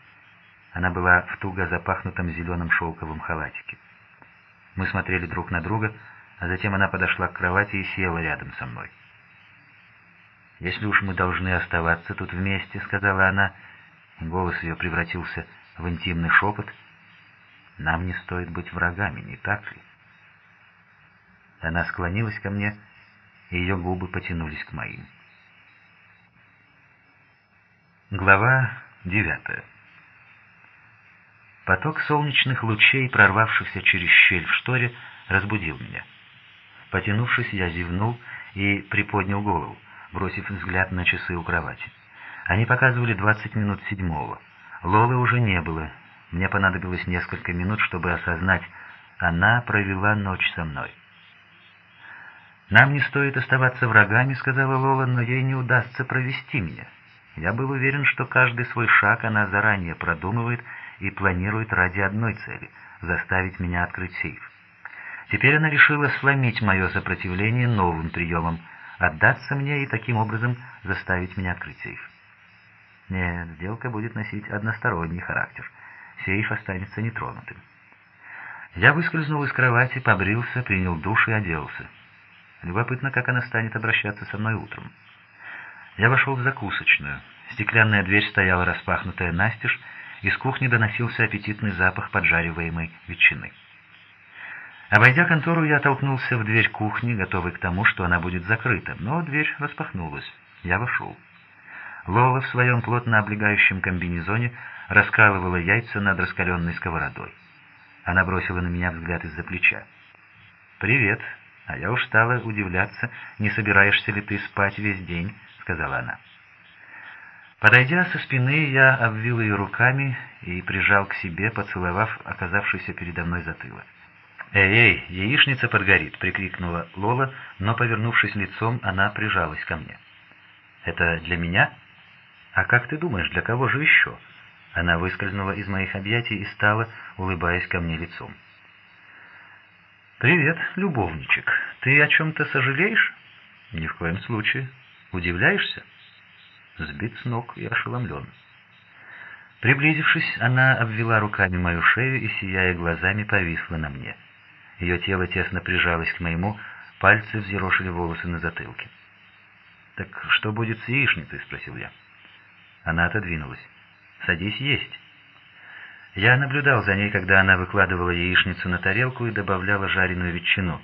Она была в туго запахнутом зеленом шелковом халатике. Мы смотрели друг на друга, а затем она подошла к кровати и села рядом со мной. «Если уж мы должны оставаться тут вместе», — сказала она, — голос ее превратился в интимный шепот, «нам не стоит быть врагами, не так ли?» Она склонилась ко мне, и ее губы потянулись к моим. Глава девятая Поток солнечных лучей, прорвавшихся через щель в шторе, разбудил меня. Потянувшись, я зевнул и приподнял голову, бросив взгляд на часы у кровати. Они показывали двадцать минут седьмого. Лолы уже не было. Мне понадобилось несколько минут, чтобы осознать, она провела ночь со мной. «Нам не стоит оставаться врагами», — сказала Лола, — «но ей не удастся провести меня». Я был уверен, что каждый свой шаг она заранее продумывает и планирует ради одной цели — заставить меня открыть сейф. Теперь она решила сломить мое сопротивление новым приемом — отдаться мне и таким образом заставить меня открыть сейф. Нет, сделка будет носить односторонний характер. Сейф останется нетронутым. Я выскользнул из кровати, побрился, принял душ и оделся. Любопытно, как она станет обращаться со мной утром. Я вошел в закусочную. Стеклянная дверь стояла распахнутая настежь, из кухни доносился аппетитный запах поджариваемой ветчины. Обойдя контору, я толкнулся в дверь кухни, готовый к тому, что она будет закрыта, но дверь распахнулась. Я вошел. Лола в своем плотно облегающем комбинезоне раскалывала яйца над раскаленной сковородой. Она бросила на меня взгляд из-за плеча. «Привет. А я уж стала удивляться, не собираешься ли ты спать весь день?» — сказала она. Подойдя со спины, я обвил ее руками и прижал к себе, поцеловав оказавшийся передо мной затылок. «Эй, эй, яичница подгорит!» — прикрикнула Лола, но, повернувшись лицом, она прижалась ко мне. «Это для меня? А как ты думаешь, для кого же еще?» Она выскользнула из моих объятий и стала, улыбаясь ко мне лицом. «Привет, любовничек. Ты о чем-то сожалеешь?» «Ни в коем случае. Удивляешься?» сбит с ног и ошеломлен. Приблизившись, она обвела руками мою шею и, сияя глазами, повисла на мне. Ее тело тесно прижалось к моему, пальцы взъерошили волосы на затылке. «Так что будет с яичницей?» — спросил я. Она отодвинулась. «Садись есть». Я наблюдал за ней, когда она выкладывала яичницу на тарелку и добавляла жареную ветчину.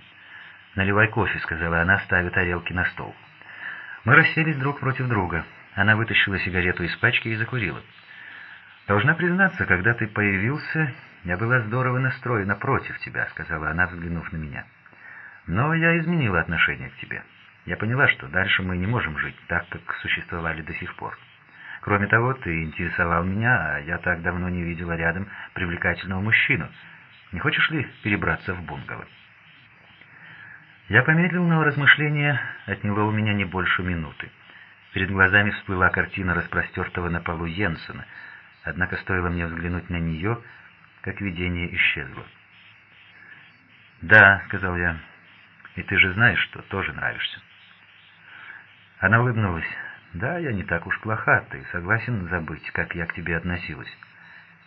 «Наливай кофе», — сказала она, ставя тарелки на стол. Мы расселись друг против друга. Она вытащила сигарету из пачки и закурила. «Должна признаться, когда ты появился, я была здорово настроена против тебя», — сказала она, взглянув на меня. «Но я изменила отношение к тебе. Я поняла, что дальше мы не можем жить так, как существовали до сих пор. Кроме того, ты интересовал меня, а я так давно не видела рядом привлекательного мужчину. Не хочешь ли перебраться в бунгало?» Я помедлил, но размышление отняло у меня не больше минуты. Перед глазами всплыла картина распростертого на полу Йенсена, однако стоило мне взглянуть на нее, как видение исчезло. «Да», — сказал я, — «и ты же знаешь, что тоже нравишься». Она улыбнулась. «Да, я не так уж плоха, ты согласен забыть, как я к тебе относилась?»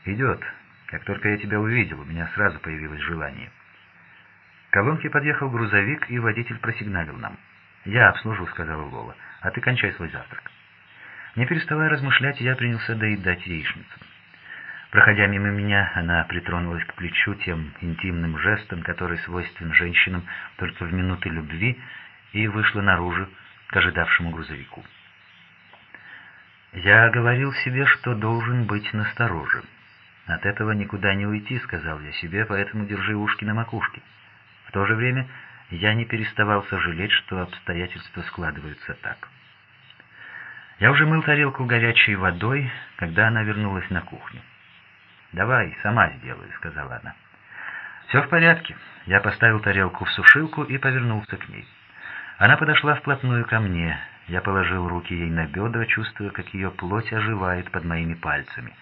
«Идет. Как только я тебя увидел, у меня сразу появилось желание». Колонке подъехал грузовик, и водитель просигналил нам. «Я обслужу», — сказала Лола а ты кончай свой завтрак. Не переставая размышлять, я принялся доедать яичницу. Проходя мимо меня, она притронулась к плечу тем интимным жестом, который свойствен женщинам только в минуты любви, и вышла наружу к ожидавшему грузовику. «Я говорил себе, что должен быть настороже. От этого никуда не уйти», — сказал я себе, — «поэтому держи ушки на макушке». То же время я не переставал сожалеть, что обстоятельства складываются так. Я уже мыл тарелку горячей водой, когда она вернулась на кухню. «Давай, сама сделаю», — сказала она. «Все в порядке». Я поставил тарелку в сушилку и повернулся к ней. Она подошла вплотную ко мне. Я положил руки ей на бедра, чувствуя, как ее плоть оживает под моими пальцами.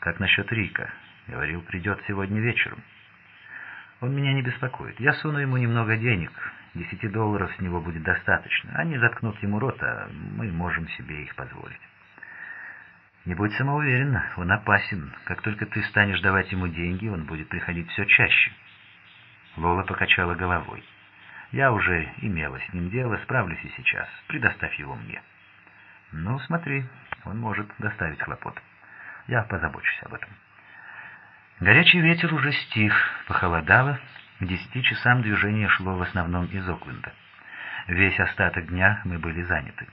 «Как насчет Рика?» Говорил, придет сегодня вечером. Он меня не беспокоит. Я суну ему немного денег. Десяти долларов с него будет достаточно. Они заткнут ему рот, а мы можем себе их позволить. Не будь самоуверенна, он опасен. Как только ты станешь давать ему деньги, он будет приходить все чаще. Лола покачала головой. Я уже имела с ним дело, справлюсь и сейчас. Предоставь его мне. Ну, смотри, он может доставить хлопот. Я позабочусь об этом. Горячий ветер уже стих, похолодало, К десяти часам движение шло в основном из Окленда. Весь остаток дня мы были заняты.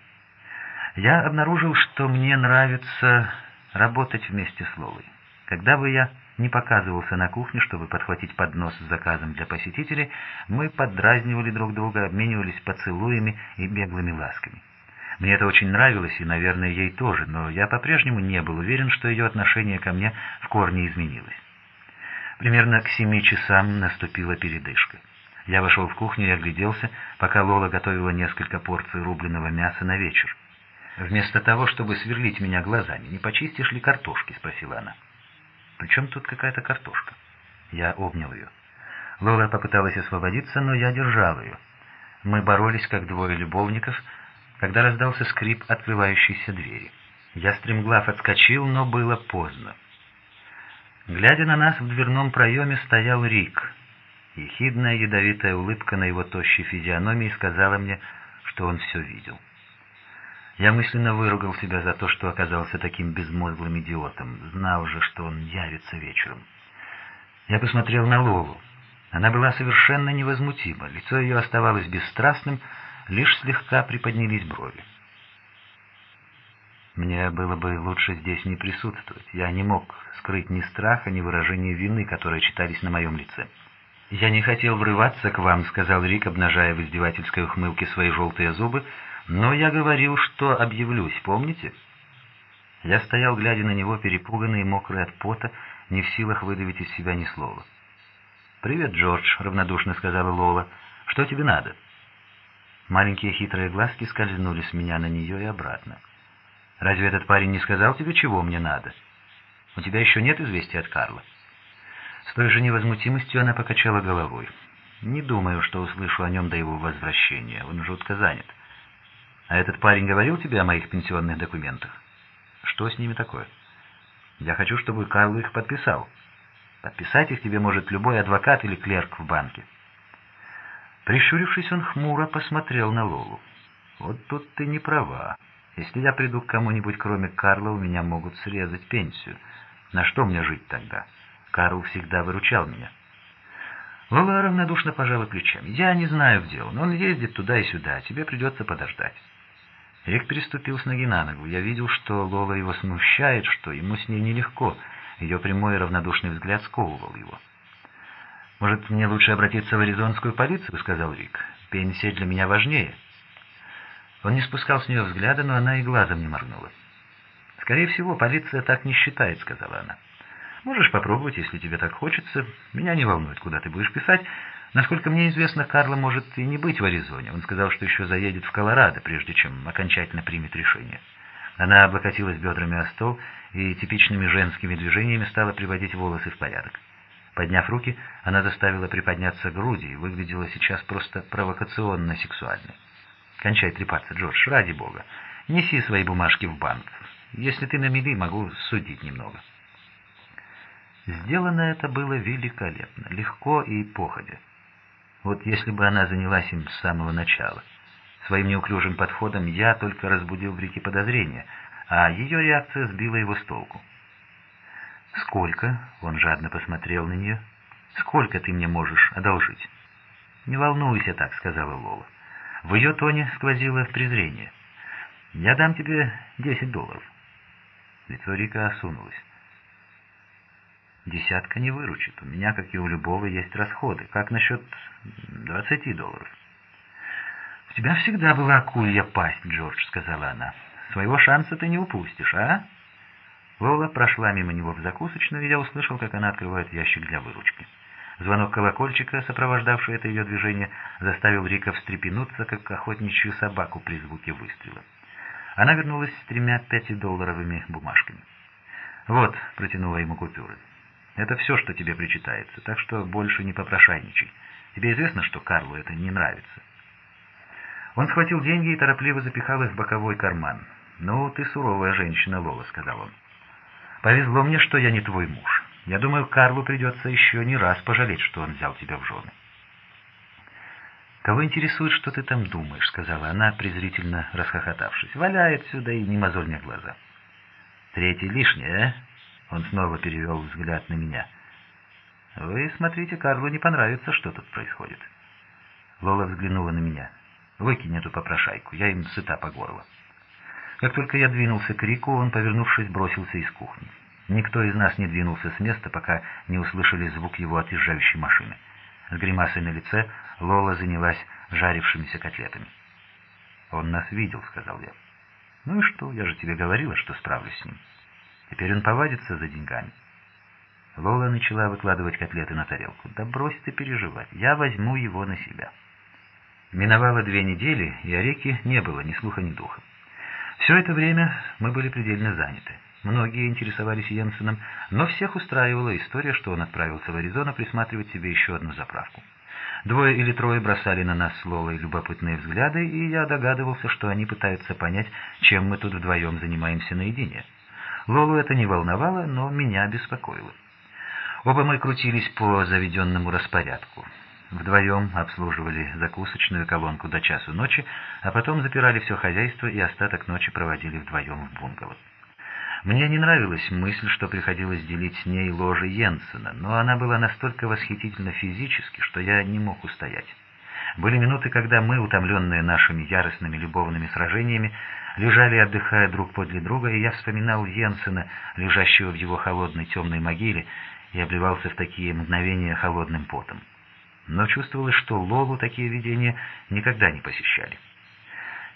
Я обнаружил, что мне нравится работать вместе с Лолой. Когда бы я не показывался на кухне, чтобы подхватить поднос с заказом для посетителей, мы поддразнивали друг друга, обменивались поцелуями и беглыми ласками. Мне это очень нравилось, и, наверное, ей тоже, но я по-прежнему не был уверен, что ее отношение ко мне в корне изменилось. Примерно к семи часам наступила передышка. Я вошел в кухню и огляделся, пока Лола готовила несколько порций рубленого мяса на вечер. «Вместо того, чтобы сверлить меня глазами, не почистишь ли картошки?» — спросила она. «При чем тут какая-то картошка?» Я обнял ее. Лола попыталась освободиться, но я держал ее. Мы боролись, как двое любовников, когда раздался скрип открывающейся двери. Я стремглав отскочил, но было поздно. Глядя на нас в дверном проеме стоял Рик. Ехидная ядовитая улыбка на его тощей физиономии сказала мне, что он все видел. Я мысленно выругал себя за то, что оказался таким безмозглым идиотом, знал же, что он явится вечером. Я посмотрел на Лолу. Она была совершенно невозмутима, лицо ее оставалось бесстрастным, лишь слегка приподнялись брови. Мне было бы лучше здесь не присутствовать. Я не мог скрыть ни страха, ни выражения вины, которые читались на моем лице. «Я не хотел врываться к вам», — сказал Рик, обнажая в издевательской ухмылке свои желтые зубы, «но я говорил, что объявлюсь, помните?» Я стоял, глядя на него, перепуганный и мокрый от пота, не в силах выдавить из себя ни слова. «Привет, Джордж», — равнодушно сказала Лола. «Что тебе надо?» Маленькие хитрые глазки скользнули с меня на нее и обратно. «Разве этот парень не сказал тебе, чего мне надо? У тебя еще нет известия от Карла?» С той же невозмутимостью она покачала головой. «Не думаю, что услышу о нем до его возвращения. Он жутко занят. А этот парень говорил тебе о моих пенсионных документах? Что с ними такое? Я хочу, чтобы Карл их подписал. Подписать их тебе может любой адвокат или клерк в банке». Прищурившись, он хмуро посмотрел на Лолу. «Вот тут ты не права. Если я приду к кому-нибудь, кроме Карла, у меня могут срезать пенсию. На что мне жить тогда? Карл всегда выручал меня». Лола равнодушно пожала плечами. «Я не знаю, где он. Он ездит туда и сюда. Тебе придется подождать». Рик переступил с ноги на ногу. Я видел, что Лола его смущает, что ему с ней нелегко. Ее прямой равнодушный взгляд сковывал его. «Может, мне лучше обратиться в аризонскую полицию?» — сказал Рик. «Пенсия для меня важнее». Он не спускал с нее взгляда, но она и глазом не моргнула. «Скорее всего, полиция так не считает», — сказала она. «Можешь попробовать, если тебе так хочется. Меня не волнует, куда ты будешь писать. Насколько мне известно, Карла может и не быть в Аризоне. Он сказал, что еще заедет в Колорадо, прежде чем окончательно примет решение». Она облокотилась бедрами о стол и типичными женскими движениями стала приводить волосы в порядок. Подняв руки, она заставила приподняться груди и выглядела сейчас просто провокационно-сексуальной. «Кончай трепаться, Джордж, ради бога. Неси свои бумажки в банк. Если ты на мели, могу судить немного». Сделано это было великолепно, легко и походя. Вот если бы она занялась им с самого начала. Своим неуклюжим подходом я только разбудил в Рике подозрения, а ее реакция сбила его с толку. «Сколько?» — он жадно посмотрел на нее. «Сколько ты мне можешь одолжить?» «Не волнуйся так», — сказала Лола. В ее тоне сквозило презрение. «Я дам тебе десять долларов». Лицо Рика осунулось. «Десятка не выручит. У меня, как и у любого, есть расходы. Как насчет двадцати долларов?» «У тебя всегда была акулья пасть, Джордж», — сказала она. «Своего шанса ты не упустишь, а?» Лола прошла мимо него в закусочную, и я услышал, как она открывает ящик для выручки. Звонок колокольчика, сопровождавший это ее движение, заставил Рика встрепенуться, как охотничью собаку при звуке выстрела. Она вернулась с тремя пятидолларовыми бумажками. «Вот», — протянула ему купюры, — «это все, что тебе причитается, так что больше не попрошайничай. Тебе известно, что Карлу это не нравится». Он схватил деньги и торопливо запихал их в боковой карман. «Ну, ты суровая женщина, Лола», — сказал он. Повезло мне, что я не твой муж. Я думаю, Карлу придется еще не раз пожалеть, что он взял тебя в жены. «Кого интересует, что ты там думаешь?» — сказала она, презрительно расхохотавшись. «Валяй отсюда и не мозоль мне глаза». «Третий лишний, а?» Он снова перевел взгляд на меня. Вы смотрите, Карлу не понравится, что тут происходит. Лола взглянула на меня. Выкинь эту попрошайку, я им сыта по горло. Как только я двинулся к Рику, он, повернувшись, бросился из кухни. Никто из нас не двинулся с места, пока не услышали звук его отъезжающей машины. С гримасой на лице Лола занялась жарившимися котлетами. «Он нас видел», — сказал я. «Ну и что? Я же тебе говорила, что справлюсь с ним. Теперь он повадится за деньгами». Лола начала выкладывать котлеты на тарелку. «Да брось ты переживать, я возьму его на себя». Миновало две недели, и о реке не было ни слуха, ни духа. Все это время мы были предельно заняты. Многие интересовались Йенсеном, но всех устраивала история, что он отправился в Аризону присматривать себе еще одну заправку. Двое или трое бросали на нас с Лолой любопытные взгляды, и я догадывался, что они пытаются понять, чем мы тут вдвоем занимаемся наедине. Лолу это не волновало, но меня беспокоило. Оба мы крутились по заведенному распорядку. Вдвоем обслуживали закусочную колонку до часу ночи, а потом запирали все хозяйство и остаток ночи проводили вдвоем в бунгало. Мне не нравилась мысль, что приходилось делить с ней ложе Йенсена, но она была настолько восхитительна физически, что я не мог устоять. Были минуты, когда мы, утомленные нашими яростными любовными сражениями, лежали, отдыхая друг подле друга, и я вспоминал Йенсена, лежащего в его холодной темной могиле, и обливался в такие мгновения холодным потом. Но чувствовалось, что Лолу такие видения никогда не посещали.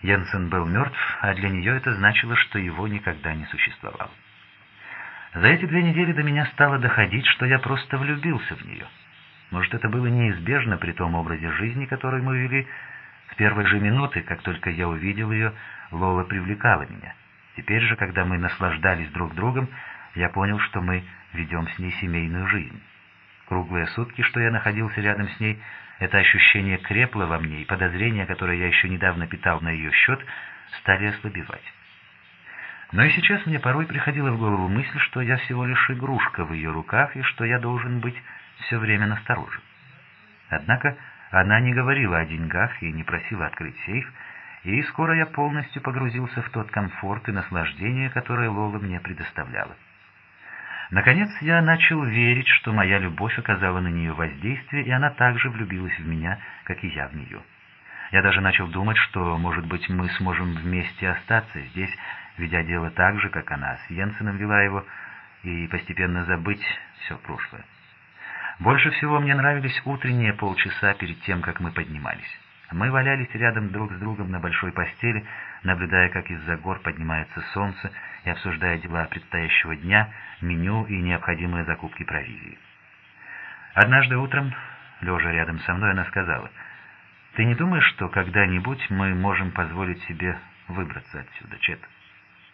Йенсен был мертв, а для нее это значило, что его никогда не существовало. За эти две недели до меня стало доходить, что я просто влюбился в нее. Может, это было неизбежно при том образе жизни, который мы вели. В первые же минуты, как только я увидел ее, Лола привлекала меня. Теперь же, когда мы наслаждались друг другом, я понял, что мы ведем с ней семейную жизнь. Круглые сутки, что я находился рядом с ней, это ощущение крепло во мне, и подозрения, которые я еще недавно питал на ее счет, стали ослабевать. Но и сейчас мне порой приходила в голову мысль, что я всего лишь игрушка в ее руках, и что я должен быть все время настороже. Однако она не говорила о деньгах и не просила открыть сейф, и скоро я полностью погрузился в тот комфорт и наслаждение, которое Лола мне предоставляла. Наконец я начал верить, что моя любовь оказала на нее воздействие, и она также влюбилась в меня, как и я в нее. Я даже начал думать, что, может быть, мы сможем вместе остаться здесь, ведя дело так же, как она с Йенсеном вела его, и постепенно забыть все прошлое. Больше всего мне нравились утренние полчаса перед тем, как мы поднимались. Мы валялись рядом друг с другом на большой постели, наблюдая, как из-за гор поднимается солнце, и обсуждая дела предстоящего дня, меню и необходимые закупки провизии. Однажды утром, лежа рядом со мной, она сказала, «Ты не думаешь, что когда-нибудь мы можем позволить себе выбраться отсюда, Чет?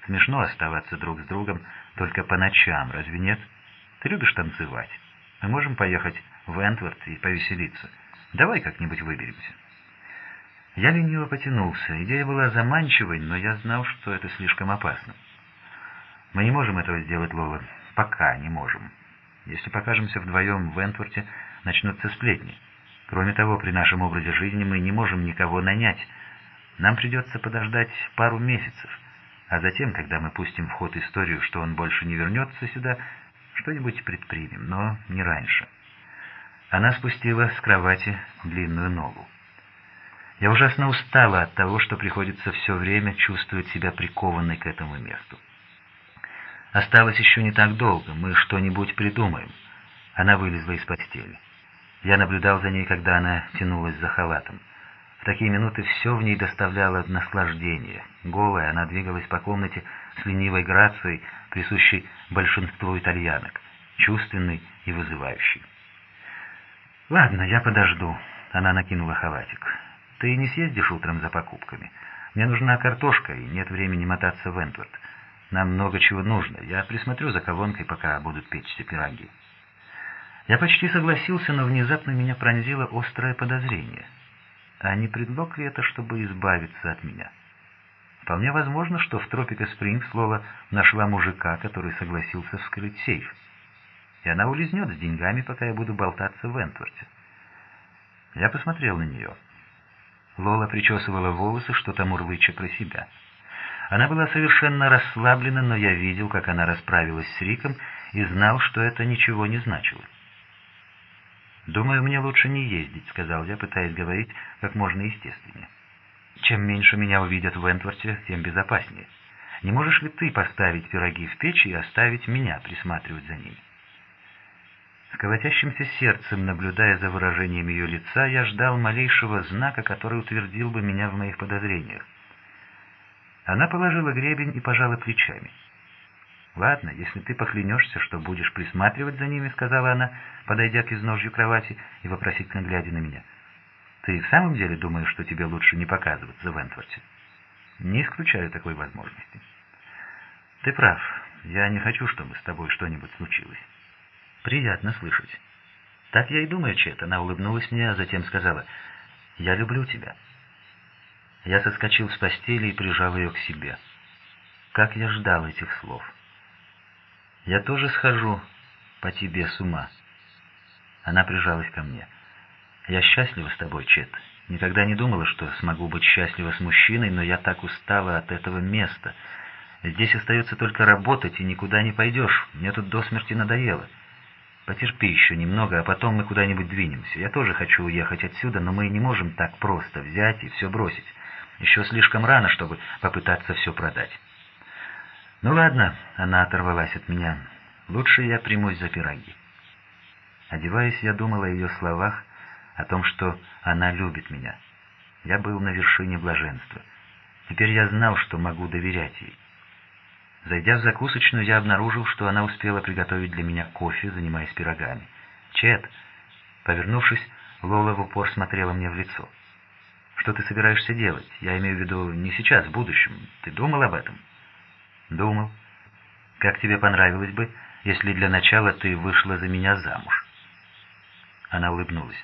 Смешно оставаться друг с другом только по ночам, разве нет? Ты любишь танцевать? Мы можем поехать в Энтворд и повеселиться. Давай как-нибудь выберемся». Я лениво потянулся. Идея была заманчивой, но я знал, что это слишком опасно. Мы не можем этого сделать, Лола. Пока не можем. Если покажемся вдвоем в Энтворте, начнутся сплетни. Кроме того, при нашем образе жизни мы не можем никого нанять. Нам придется подождать пару месяцев, а затем, когда мы пустим в ход историю, что он больше не вернется сюда, что-нибудь предпримем, но не раньше. Она спустила с кровати длинную ногу. Я ужасно устала от того, что приходится все время чувствовать себя прикованной к этому месту. Осталось еще не так долго, мы что-нибудь придумаем. Она вылезла из постели. Я наблюдал за ней, когда она тянулась за халатом. В такие минуты все в ней доставляло наслаждение. Голая, она двигалась по комнате с ленивой грацией, присущей большинству итальянок, чувственной и вызывающей. «Ладно, я подожду», — она накинула халатик. «Ты не съездишь утром за покупками? Мне нужна картошка, и нет времени мотаться в Энтворд. Нам много чего нужно. Я присмотрю за колонкой, пока будут печься пироги. Я почти согласился, но внезапно меня пронзило острое подозрение. А не предлог ли это, чтобы избавиться от меня? Вполне возможно, что в Тропика Спринг слово нашла мужика, который согласился вскрыть сейф. И она улизнет с деньгами, пока я буду болтаться в Энтворте. Я посмотрел на нее. Лола причесывала волосы, что-то мурлыча про себя. Она была совершенно расслаблена, но я видел, как она расправилась с Риком, и знал, что это ничего не значило. «Думаю, мне лучше не ездить», — сказал я, пытаясь говорить как можно естественнее. «Чем меньше меня увидят в Энтворте, тем безопаснее. Не можешь ли ты поставить пироги в печь и оставить меня присматривать за ними?» С колотящимся сердцем, наблюдая за выражением ее лица, я ждал малейшего знака, который утвердил бы меня в моих подозрениях. Она положила гребень и пожала плечами. «Ладно, если ты поклянешься, что будешь присматривать за ними», — сказала она, подойдя к изножью кровати и вопросительно глядя на меня. «Ты в самом деле думаешь, что тебе лучше не показываться в Энтворте?» «Не исключаю такой возможности». «Ты прав. Я не хочу, чтобы с тобой что-нибудь случилось». «Приятно слышать». «Так я и думаю, Чет». Она улыбнулась мне, а затем сказала, «Я люблю тебя». Я соскочил с постели и прижал ее к себе. Как я ждал этих слов. Я тоже схожу по тебе с ума. Она прижалась ко мне. Я счастлива с тобой, Чет. Никогда не думала, что смогу быть счастлива с мужчиной, но я так устала от этого места. Здесь остается только работать, и никуда не пойдешь. Мне тут до смерти надоело. Потерпи еще немного, а потом мы куда-нибудь двинемся. Я тоже хочу уехать отсюда, но мы не можем так просто взять и все бросить. Еще слишком рано, чтобы попытаться все продать. «Ну ладно», — она оторвалась от меня, — «лучше я примусь за пироги». Одеваясь, я думал о ее словах, о том, что она любит меня. Я был на вершине блаженства. Теперь я знал, что могу доверять ей. Зайдя в закусочную, я обнаружил, что она успела приготовить для меня кофе, занимаясь пирогами. «Чет!» Повернувшись, Лола в упор смотрела мне в лицо. «Что ты собираешься делать? Я имею в виду не сейчас, в будущем. Ты думал об этом?» «Думал. Как тебе понравилось бы, если для начала ты вышла за меня замуж?» Она улыбнулась.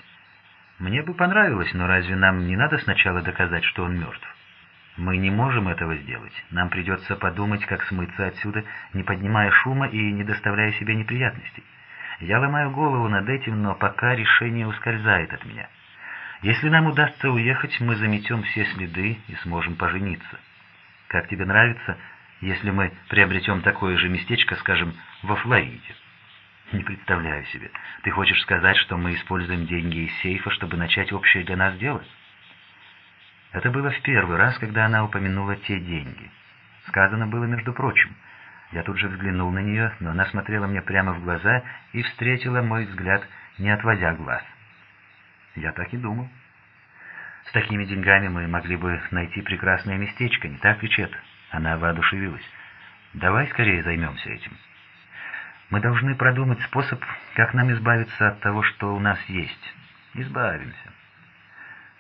«Мне бы понравилось, но разве нам не надо сначала доказать, что он мертв? Мы не можем этого сделать. Нам придется подумать, как смыться отсюда, не поднимая шума и не доставляя себе неприятностей. Я ломаю голову над этим, но пока решение ускользает от меня. Если нам удастся уехать, мы заметем все следы и сможем пожениться. Как тебе нравится если мы приобретем такое же местечко, скажем, во Флориде. Не представляю себе. Ты хочешь сказать, что мы используем деньги из сейфа, чтобы начать общее для нас дело? Это было в первый раз, когда она упомянула те деньги. Сказано было, между прочим. Я тут же взглянул на нее, но она смотрела мне прямо в глаза и встретила мой взгляд, не отводя глаз. Я так и думал. С такими деньгами мы могли бы найти прекрасное местечко, не так ли, Чет? Она воодушевилась. «Давай скорее займемся этим. Мы должны продумать способ, как нам избавиться от того, что у нас есть. Избавимся».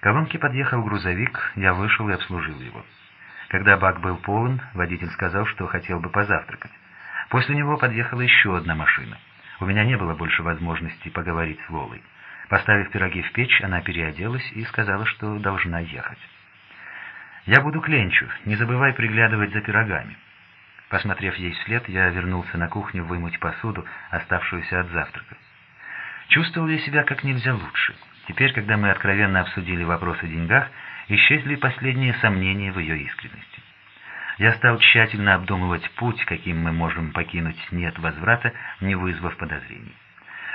К колонке подъехал грузовик, я вышел и обслужил его. Когда бак был полон, водитель сказал, что хотел бы позавтракать. После него подъехала еще одна машина. У меня не было больше возможности поговорить с Лолой. Поставив пироги в печь, она переоделась и сказала, что должна ехать. «Я буду кленчу, не забывай приглядывать за пирогами». Посмотрев ей вслед, я вернулся на кухню вымыть посуду, оставшуюся от завтрака. Чувствовал я себя как нельзя лучше. Теперь, когда мы откровенно обсудили вопрос о деньгах, исчезли последние сомнения в ее искренности. Я стал тщательно обдумывать путь, каким мы можем покинуть «нет возврата», не вызвав подозрений.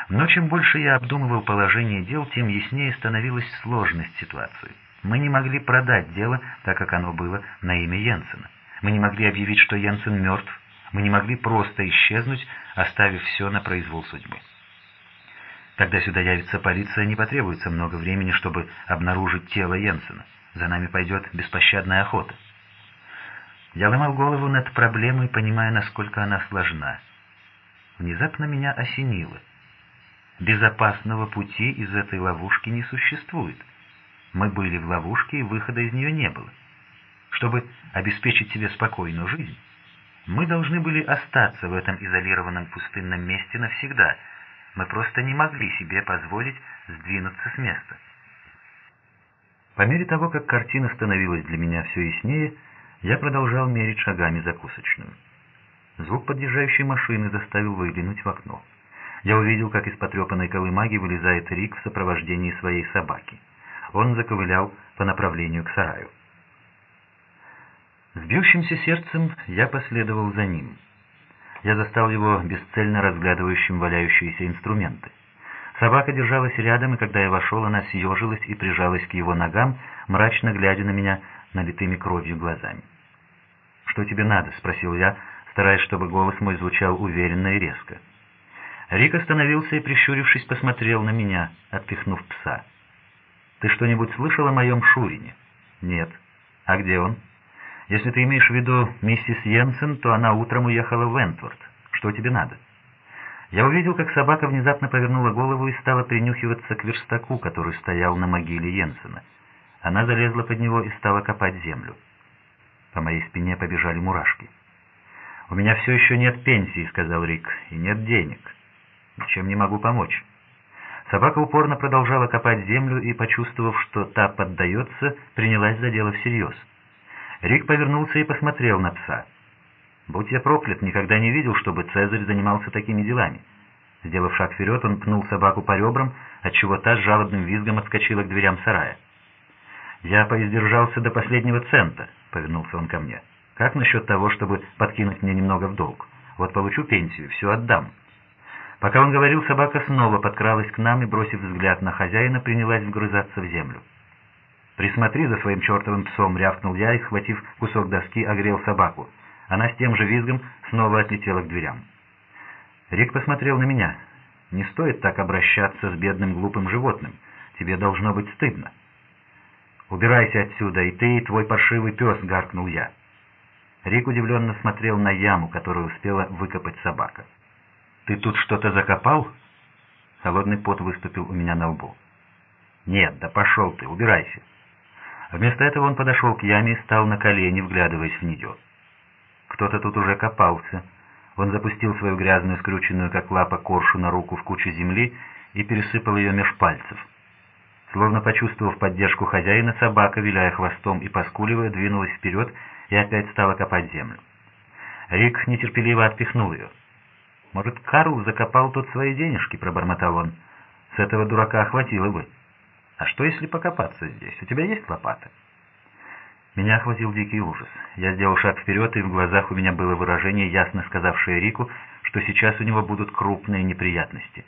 Но чем больше я обдумывал положение дел, тем яснее становилась сложность ситуации. Мы не могли продать дело, так как оно было на имя Йенсена. Мы не могли объявить, что Йенсен мертв. Мы не могли просто исчезнуть, оставив все на произвол судьбы. Когда сюда явится полиция, не потребуется много времени, чтобы обнаружить тело Йенсена. За нами пойдет беспощадная охота. Я ломал голову над проблемой, понимая, насколько она сложна. Внезапно меня осенило. Безопасного пути из этой ловушки не существует. Мы были в ловушке, и выхода из нее не было. Чтобы обеспечить себе спокойную жизнь, мы должны были остаться в этом изолированном пустынном месте навсегда. Мы просто не могли себе позволить сдвинуться с места. По мере того, как картина становилась для меня все яснее, я продолжал мерить шагами закусочную. Звук подъезжающей машины заставил выглянуть в окно. Я увидел, как из потрепанной колымаги вылезает Рик в сопровождении своей собаки он заковылял по направлению к сараю. С бьющимся сердцем я последовал за ним. Я застал его бесцельно разглядывающим валяющиеся инструменты. Собака держалась рядом, и когда я вошел, она съежилась и прижалась к его ногам, мрачно глядя на меня налитыми кровью глазами. «Что тебе надо?» — спросил я, стараясь, чтобы голос мой звучал уверенно и резко. Рик остановился и, прищурившись, посмотрел на меня, отпихнув пса. «Ты что-нибудь слышал о моем Шурине?» «Нет». «А где он?» «Если ты имеешь в виду миссис Йенсен, то она утром уехала в Вентворд. Что тебе надо?» Я увидел, как собака внезапно повернула голову и стала принюхиваться к верстаку, который стоял на могиле Йенсена. Она залезла под него и стала копать землю. По моей спине побежали мурашки. «У меня все еще нет пенсии», — сказал Рик, — «и нет денег. Чем не могу помочь?» Собака упорно продолжала копать землю и, почувствовав, что та поддается, принялась за дело всерьез. Рик повернулся и посмотрел на пса. Будь я проклят, никогда не видел, чтобы Цезарь занимался такими делами. Сделав шаг вперед, он пнул собаку по ребрам, отчего та с жалобным визгом отскочила к дверям сарая. «Я поиздержался до последнего цента», — повернулся он ко мне. «Как насчет того, чтобы подкинуть мне немного в долг? Вот получу пенсию, все отдам». Пока он говорил, собака снова подкралась к нам и, бросив взгляд на хозяина, принялась вгрызаться в землю. «Присмотри за своим чертовым псом», — рявкнул я и, схватив кусок доски, огрел собаку. Она с тем же визгом снова отлетела к дверям. Рик посмотрел на меня. «Не стоит так обращаться с бедным глупым животным. Тебе должно быть стыдно». «Убирайся отсюда, и ты, и твой паршивый пес», — гаркнул я. Рик удивленно смотрел на яму, которую успела выкопать собака. «Ты тут что-то закопал?» Холодный пот выступил у меня на лбу. «Нет, да пошел ты, убирайся». Вместо этого он подошел к яме и стал на колени, вглядываясь в нее. Кто-то тут уже копался. Он запустил свою грязную, скрученную, как лапа, коршу на руку в кучу земли и пересыпал ее меж пальцев. Словно почувствовав поддержку хозяина, собака, виляя хвостом и поскуливая, двинулась вперед и опять стала копать землю. Рик нетерпеливо отпихнул ее. «Может, Карл закопал тут свои денежки?» — пробормотал он. «С этого дурака охватило бы. А что, если покопаться здесь? У тебя есть лопата?» Меня охватил дикий ужас. Я сделал шаг вперед, и в глазах у меня было выражение, ясно сказавшее Рику, что сейчас у него будут крупные неприятности.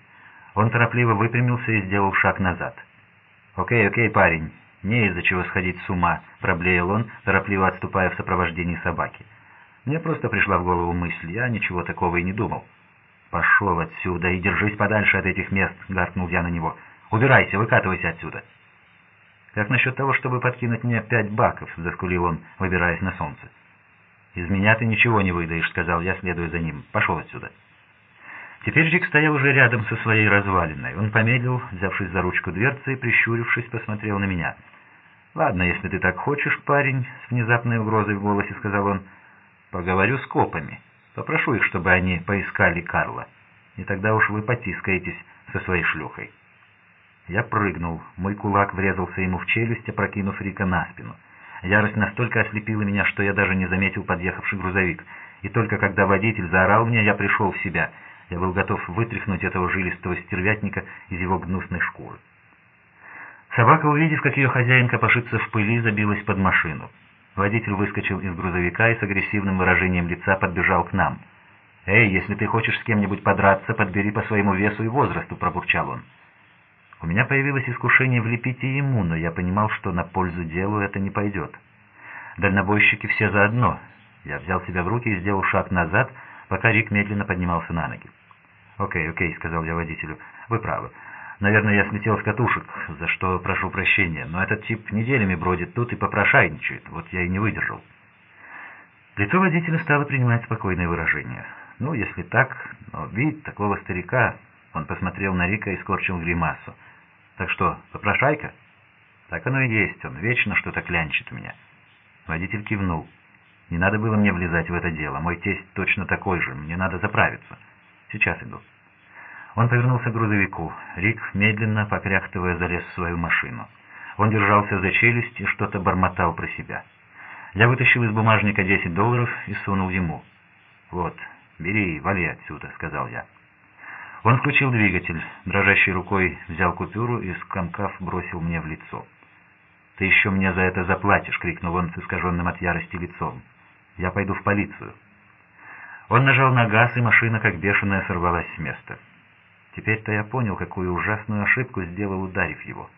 Он торопливо выпрямился и сделал шаг назад. «Окей, окей, парень, не из-за чего сходить с ума», — проблеял он, торопливо отступая в сопровождении собаки. Мне просто пришла в голову мысль, я ничего такого и не думал. «Пошел отсюда и держись подальше от этих мест», — гаркнул я на него. «Убирайся, выкатывайся отсюда». «Как насчет того, чтобы подкинуть мне пять баков?» — заскулил он, выбираясь на солнце. «Из меня ты ничего не выдаешь», — сказал я, следуя за ним. «Пошел отсюда». Теперь Рик стоял уже рядом со своей развалиной. Он помедлил, взявшись за ручку дверцы и, прищурившись, посмотрел на меня. «Ладно, если ты так хочешь, парень», — с внезапной угрозой в голосе сказал он, — «поговорю с копами. Попрошу их, чтобы они поискали Карла. И тогда уж вы потискаетесь со своей шлюхой». Я прыгнул. Мой кулак врезался ему в челюсть, опрокинув Рика на спину. Ярость настолько ослепила меня, что я даже не заметил подъехавший грузовик. И только когда водитель заорал мне, я пришел в себя. Я был готов вытряхнуть этого жилистого стервятника из его гнусной шкуры. Собака, увидев, как ее хозяин копошится в пыли, забилась под машину. Водитель выскочил из грузовика и с агрессивным выражением лица подбежал к нам. «Эй, если ты хочешь с кем-нибудь подраться, подбери по своему весу и возрасту», — пробурчал он. У меня появилось искушение влепить и ему, но я понимал, что на пользу делу это не пойдет. Дальнобойщики все заодно. Я взял себя в руки и сделал шаг назад, пока Рик медленно поднимался на ноги. «Окей, окей», — сказал я водителю, — «вы правы. Наверное, я слетел с катушек, за что прошу прощения, но этот тип неделями бродит тут и попрошайничает, вот я и не выдержал». Лицо водителя стало принимать спокойное выражение. «Ну, если так, но вид такого старика...» Он посмотрел на Рика и скорчил гримасу. «Так что, попрошайка?» «Так оно и есть, он вечно что-то клянчит у меня». Водитель кивнул. «Не надо было мне влезать в это дело. Мой тесть точно такой же. Мне надо заправиться. Сейчас иду». Он повернулся к грузовику. Рик, медленно, покряхтывая, залез в свою машину. Он держался за челюсть и что-то бормотал про себя. Я вытащил из бумажника 10 долларов и сунул ему. «Вот, бери, вали отсюда», — сказал я. Он включил двигатель, дрожащей рукой взял купюру и, скомкав, бросил мне в лицо. «Ты еще мне за это заплатишь!» — крикнул он с искаженным от ярости лицом. «Я пойду в полицию». Он нажал на газ, и машина, как бешеная, сорвалась с места. Теперь-то я понял, какую ужасную ошибку сделал, ударив его.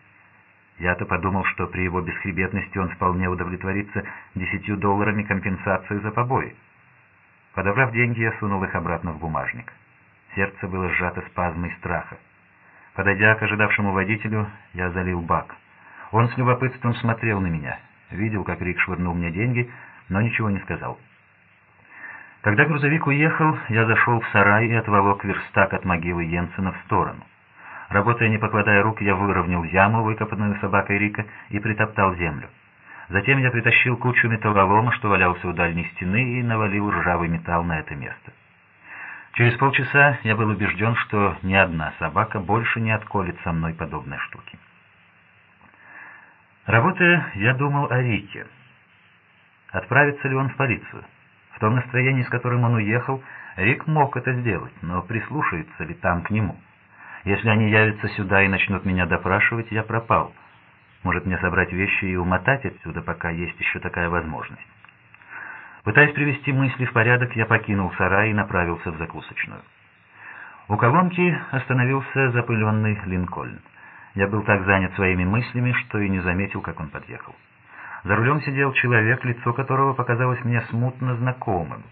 Я-то подумал, что при его бесхребетности он вполне удовлетворится десятью долларами компенсации за побои. Подобрав деньги, я сунул их обратно в бумажник. Сердце было сжато спазмой страха. Подойдя к ожидавшему водителю, я залил бак. Он с любопытством смотрел на меня, видел, как Рик швырнул мне деньги, но ничего не сказал. Когда грузовик уехал, я зашел в сарай и отволок верстак от могилы Йенсена в сторону. Работая не покладая рук, я выровнял яму, выкопанную собакой Рика, и притоптал землю. Затем я притащил кучу металлолома, что валялся у дальней стены, и навалил ржавый металл на это место. Через полчаса я был убежден, что ни одна собака больше не отколет со мной подобной штуки. Работая, я думал о Рике. Отправится ли он в полицию? В том настроении, с которым он уехал, Рик мог это сделать, но прислушается ли там к нему? Если они явятся сюда и начнут меня допрашивать, я пропал. Может, мне собрать вещи и умотать отсюда, пока есть еще такая возможность. Пытаясь привести мысли в порядок, я покинул сарай и направился в закусочную. У колонки остановился запыленный Линкольн. Я был так занят своими мыслями, что и не заметил, как он подъехал. За рулем сидел человек, лицо которого показалось мне смутно знакомым.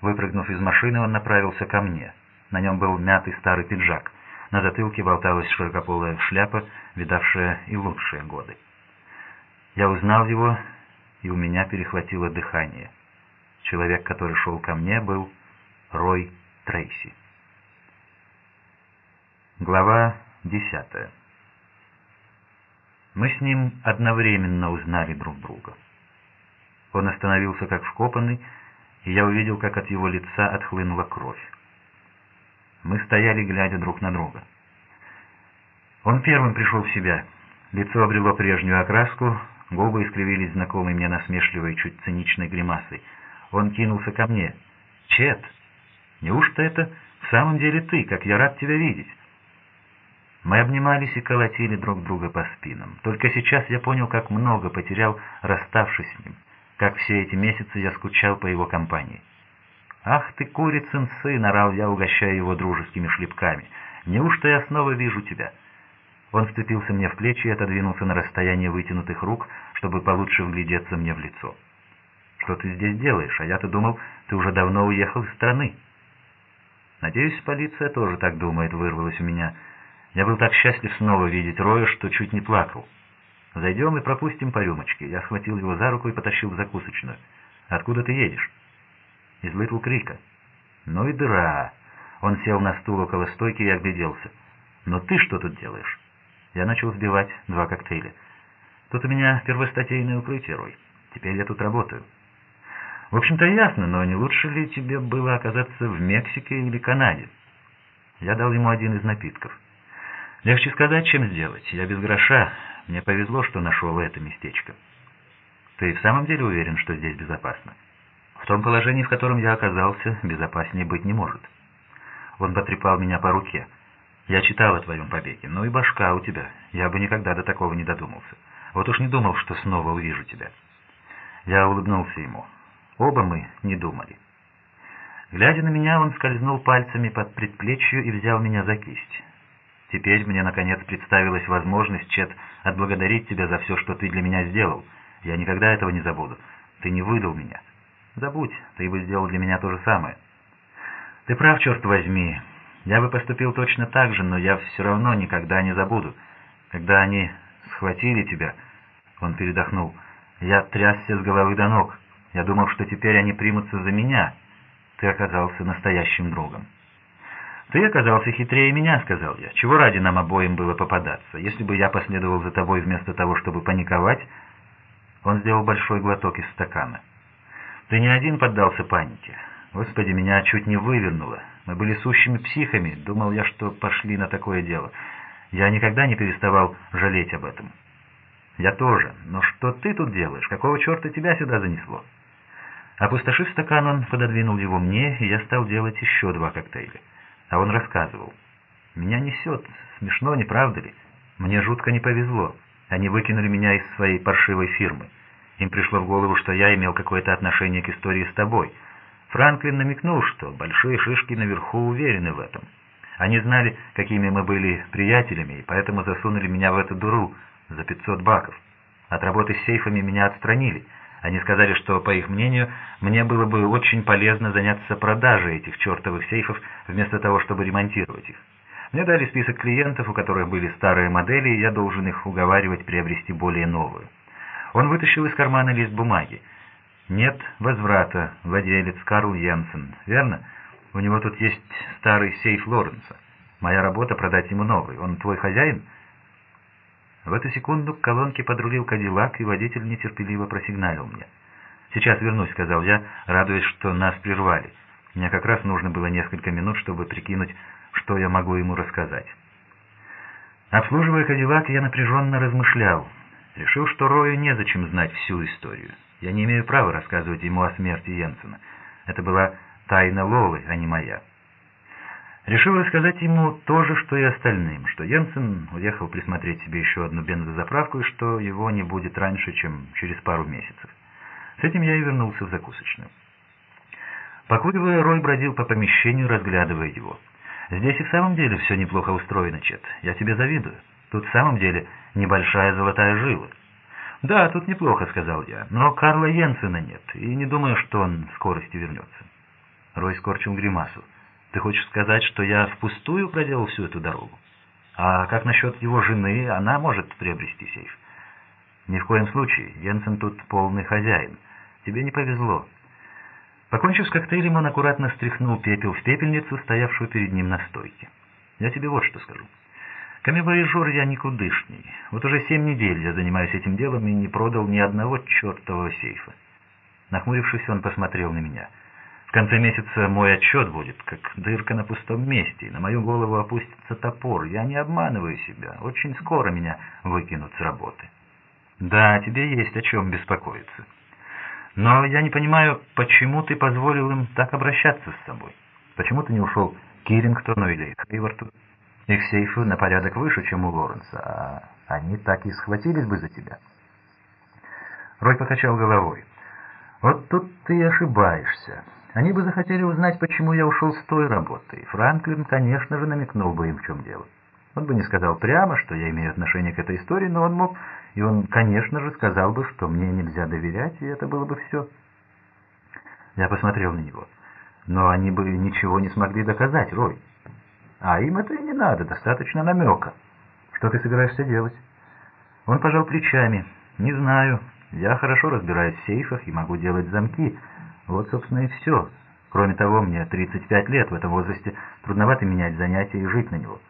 Выпрыгнув из машины, он направился ко мне. На нем был мятый старый пиджак. На затылке болталась широкополая шляпа, видавшая и лучшие годы. Я узнал его, и у меня перехватило дыхание. Человек, который шел ко мне, был Рой Трейси. Глава десятая. Мы с ним одновременно узнали друг друга. Он остановился как вкопанный, и я увидел, как от его лица отхлынула кровь. Мы стояли, глядя друг на друга. Он первым пришел в себя. Лицо обрело прежнюю окраску, губы искривились знакомой мне насмешливой, чуть циничной гримасой. Он кинулся ко мне. «Чет, неужто это в самом деле ты, как я рад тебя видеть?» Мы обнимались и колотили друг друга по спинам. Только сейчас я понял, как много потерял, расставшись с ним, как все эти месяцы я скучал по его компании. «Ах ты, курицын сын!» — орал я, угощая его дружескими шлепками. «Неужто я снова вижу тебя?» Он вцепился мне в плечи и отодвинулся на расстояние вытянутых рук, чтобы получше вглядеться мне в лицо. «Что ты здесь делаешь? А я-то думал, ты уже давно уехал из страны». «Надеюсь, полиция тоже так думает», — вырвалось у меня. Я был так счастлив снова видеть Роя, что чуть не плакал. «Зайдем и пропустим по рюмочке». Я схватил его за руку и потащил в закусочную. «Откуда ты едешь?» «Из Литл Крика». «Ну и дыра». Он сел на стул около стойки и огляделся. «Но ты что тут делаешь?» Я начал сбивать два коктейля. «Тут у меня первостатейное укрытие, Рой. Теперь я тут работаю». «В общем-то ясно, но не лучше ли тебе было оказаться в Мексике или Канаде?» Я дал ему один из напитков. Легче сказать, чем сделать. Я без гроша. Мне повезло, что нашел это местечко. Ты в самом деле уверен, что здесь безопасно? В том положении, в котором я оказался, безопаснее быть не может. Он потрепал меня по руке. Я читал о твоем побеге. Ну и башка у тебя. Я бы никогда до такого не додумался. Вот уж не думал, что снова увижу тебя. Я улыбнулся ему. Оба мы не думали. Глядя на меня, он скользнул пальцами под предплечью и взял меня за кисть. Теперь мне, наконец, представилась возможность, Чет, отблагодарить тебя за все, что ты для меня сделал. Я никогда этого не забуду. Ты не выдал меня. Забудь, ты бы сделал для меня то же самое. Ты прав, черт возьми. Я бы поступил точно так же, но я все равно никогда не забуду. Когда они схватили тебя, он передохнул, я трясся с головы до ног. Я думал, что теперь они примутся за меня. Ты оказался настоящим другом. «Ты оказался хитрее меня», — сказал я. «Чего ради нам обоим было попадаться? Если бы я последовал за тобой вместо того, чтобы паниковать...» Он сделал большой глоток из стакана. «Ты не один поддался панике. Господи, меня чуть не вывернуло. Мы были сущими психами. Думал я, что пошли на такое дело. Я никогда не переставал жалеть об этом». «Я тоже. Но что ты тут делаешь? Какого черта тебя сюда занесло?» Опустошив стакан, он пододвинул его мне, и я стал делать еще два коктейля. А он рассказывал. «Меня несет. Смешно, не правда ли? Мне жутко не повезло. Они выкинули меня из своей паршивой фирмы. Им пришло в голову, что я имел какое-то отношение к истории с тобой. Франклин намекнул, что большие шишки наверху уверены в этом. Они знали, какими мы были приятелями, и поэтому засунули меня в эту дуру за 500 баков. От работы с сейфами меня отстранили. Они сказали, что, по их мнению, мне было бы очень полезно заняться продажей этих чертовых сейфов, вместо того, чтобы ремонтировать их. Мне дали список клиентов, у которых были старые модели, и я должен их уговаривать приобрести более новую. Он вытащил из кармана лист бумаги. «Нет возврата, владелец Карл Йенсен, верно? У него тут есть старый сейф Лоренса. Моя работа — продать ему новый. Он твой хозяин?» В эту секунду к колонке подрулил Кадиллак, и водитель нетерпеливо просигналил мне. «Сейчас вернусь», — сказал я, радуясь, что нас прервали. Мне как раз нужно было несколько минут, чтобы прикинуть, что я могу ему рассказать. Обслуживая Кадиллак, я напряженно размышлял. Решил, что Рою незачем знать всю историю. Я не имею права рассказывать ему о смерти Йенсена. Это была тайна Лолы, а не моя. Решил рассказать ему то же, что и остальным, что Йенсен уехал присмотреть себе еще одну бензозаправку и что его не будет раньше, чем через пару месяцев. С этим я и вернулся в закусочную. Покуривая, Рой бродил по помещению, разглядывая его. «Здесь и в самом деле все неплохо устроено, Чет. Я тебе завидую. Тут в самом деле небольшая золотая жила». «Да, тут неплохо», — сказал я, — «но Карла Йенсена нет, и не думаю, что он скорости вернется». Рой скорчил гримасу. «Ты хочешь сказать, что я впустую проделал всю эту дорогу? А как насчет его жены? Она может приобрести сейф». «Ни в коем случае. Йенсен тут полный хозяин. Тебе не повезло». Покончив с коктейлем, он аккуратно стряхнул пепел в пепельницу, стоявшую перед ним на стойке. «Я тебе вот что скажу. Камевояжер я никудышний. Вот уже семь недель я занимаюсь этим делом и не продал ни одного чертового сейфа». Нахмурившись, он посмотрел на меня. «В конце месяца мой отчет будет, как дырка на пустом месте, и на мою голову опустится топор. Я не обманываю себя. Очень скоро меня выкинут с работы». «Да, тебе есть о чем беспокоиться». Но я не понимаю, почему ты позволил им так обращаться с собой? Почему ты не ушел к Кирингтону или Хейварту? Их сейфы на порядок выше, чем у Лоренса, а они так и схватились бы за тебя. Рой покачал головой. Вот тут ты ошибаешься. Они бы захотели узнать, почему я ушел с той работы. Франклин, конечно же, намекнул бы им, в чем дело. Он бы не сказал прямо, что я имею отношение к этой истории, но он мог и он, конечно же, сказал бы, что мне нельзя доверять, и это было бы все. Я посмотрел на него. Но они бы ничего не смогли доказать, Рой. А им это и не надо, достаточно намека. Что ты собираешься делать? Он пожал плечами. Не знаю. Я хорошо разбираюсь в сейфах и могу делать замки. Вот, собственно, и все. Кроме того, мне 35 лет, в этом возрасте трудновато менять занятия и жить на него.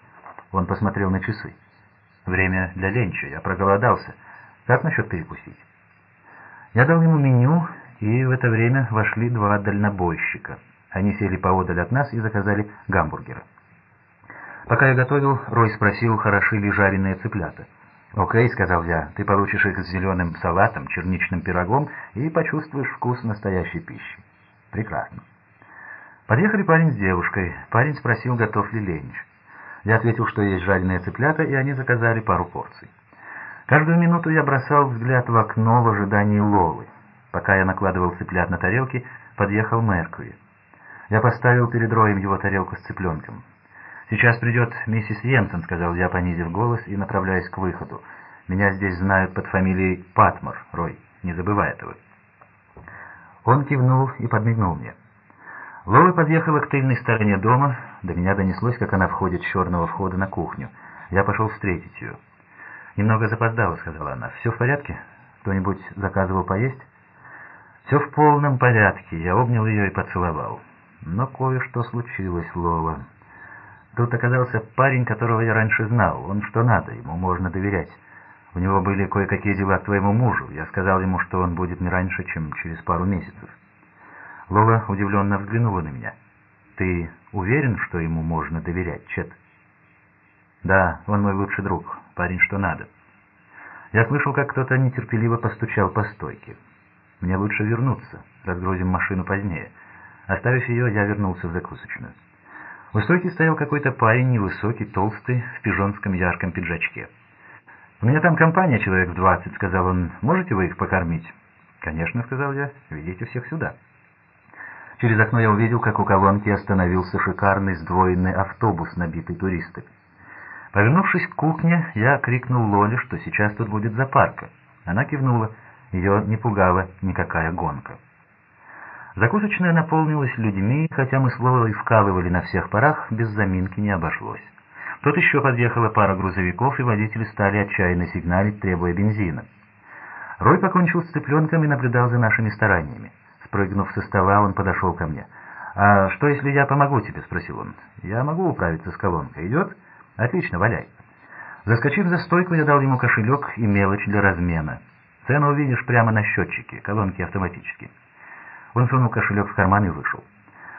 Он посмотрел на часы. Время для ленча, я проголодался. Как насчет перекусить? Я дал ему меню, и в это время вошли два дальнобойщика. Они сели поодаль от нас и заказали гамбургеры. Пока я готовил, Рой спросил, хороши ли жареные цыплята. «Окей», — сказал я, — «ты получишь их с зеленым салатом, черничным пирогом и почувствуешь вкус настоящей пищи». «Прекрасно». Подъехали парень с девушкой. Парень спросил, готов ли ленч. Я ответил, что есть жареные цыплята, и они заказали пару порций. Каждую минуту я бросал взгляд в окно в ожидании Лолы. Пока я накладывал цыплят на тарелки, подъехал Меркури. Я поставил перед Роем его тарелку с цыпленком. «Сейчас придет миссис Йенсен», — сказал я, понизив голос и направляясь к выходу. «Меня здесь знают под фамилией Патмор, Рой, не забывай этого». Он кивнул и подмигнул мне. Лола подъехала к тыльной стороне дома. До меня донеслось, как она входит с черного входа на кухню. Я пошел встретить ее. «Немного запоздала», — сказала она. «Все в порядке? Кто-нибудь заказывал поесть?» «Все в полном порядке». Я обнял ее и поцеловал. Но кое-что случилось, Лола. Тут оказался парень, которого я раньше знал. Он что надо, ему можно доверять. У него были кое-какие дела к твоему мужу. Я сказал ему, что он будет не раньше, чем через пару месяцев. Лола удивленно взглянула на меня. «Ты уверен, что ему можно доверять, Чет?» «Да, он мой лучший друг. Парень, что надо». Я слышал, как кто-то нетерпеливо постучал по стойке. «Мне лучше вернуться. Разгрузим машину позднее». Оставив ее, я вернулся в закусочную. Стойки стоял какой-то парень, невысокий, толстый, в пижонском ярком пиджачке. «У меня там компания, человек в двадцать», — сказал он. «Можете вы их покормить?» «Конечно», — сказал я. «Ведите всех сюда». Через окно я увидел, как у колонки остановился шикарный сдвоенный автобус, набитый туристами. Повернувшись к кухне, я крикнул Лоле, что сейчас тут будет запарка. Она кивнула, ее не пугала никакая гонка. Закусочная наполнилась людьми, хотя мы с Лолой вкалывали на всех парах, без заминки не обошлось. Тут еще подъехала пара грузовиков, и водители стали отчаянно сигналить, требуя бензина. Рой покончил с цыпленком и наблюдал за нашими стараниями. Спрыгнув со стола, он подошел ко мне. «А что, если я помогу тебе?» — спросил он. «Я могу управиться с колонкой. Идет?» «Отлично, валяй». Заскочив за стойку, я дал ему кошелек и мелочь для размена. Цену увидишь прямо на счетчике, колонки автоматически. Он сунул кошелек в карман и вышел.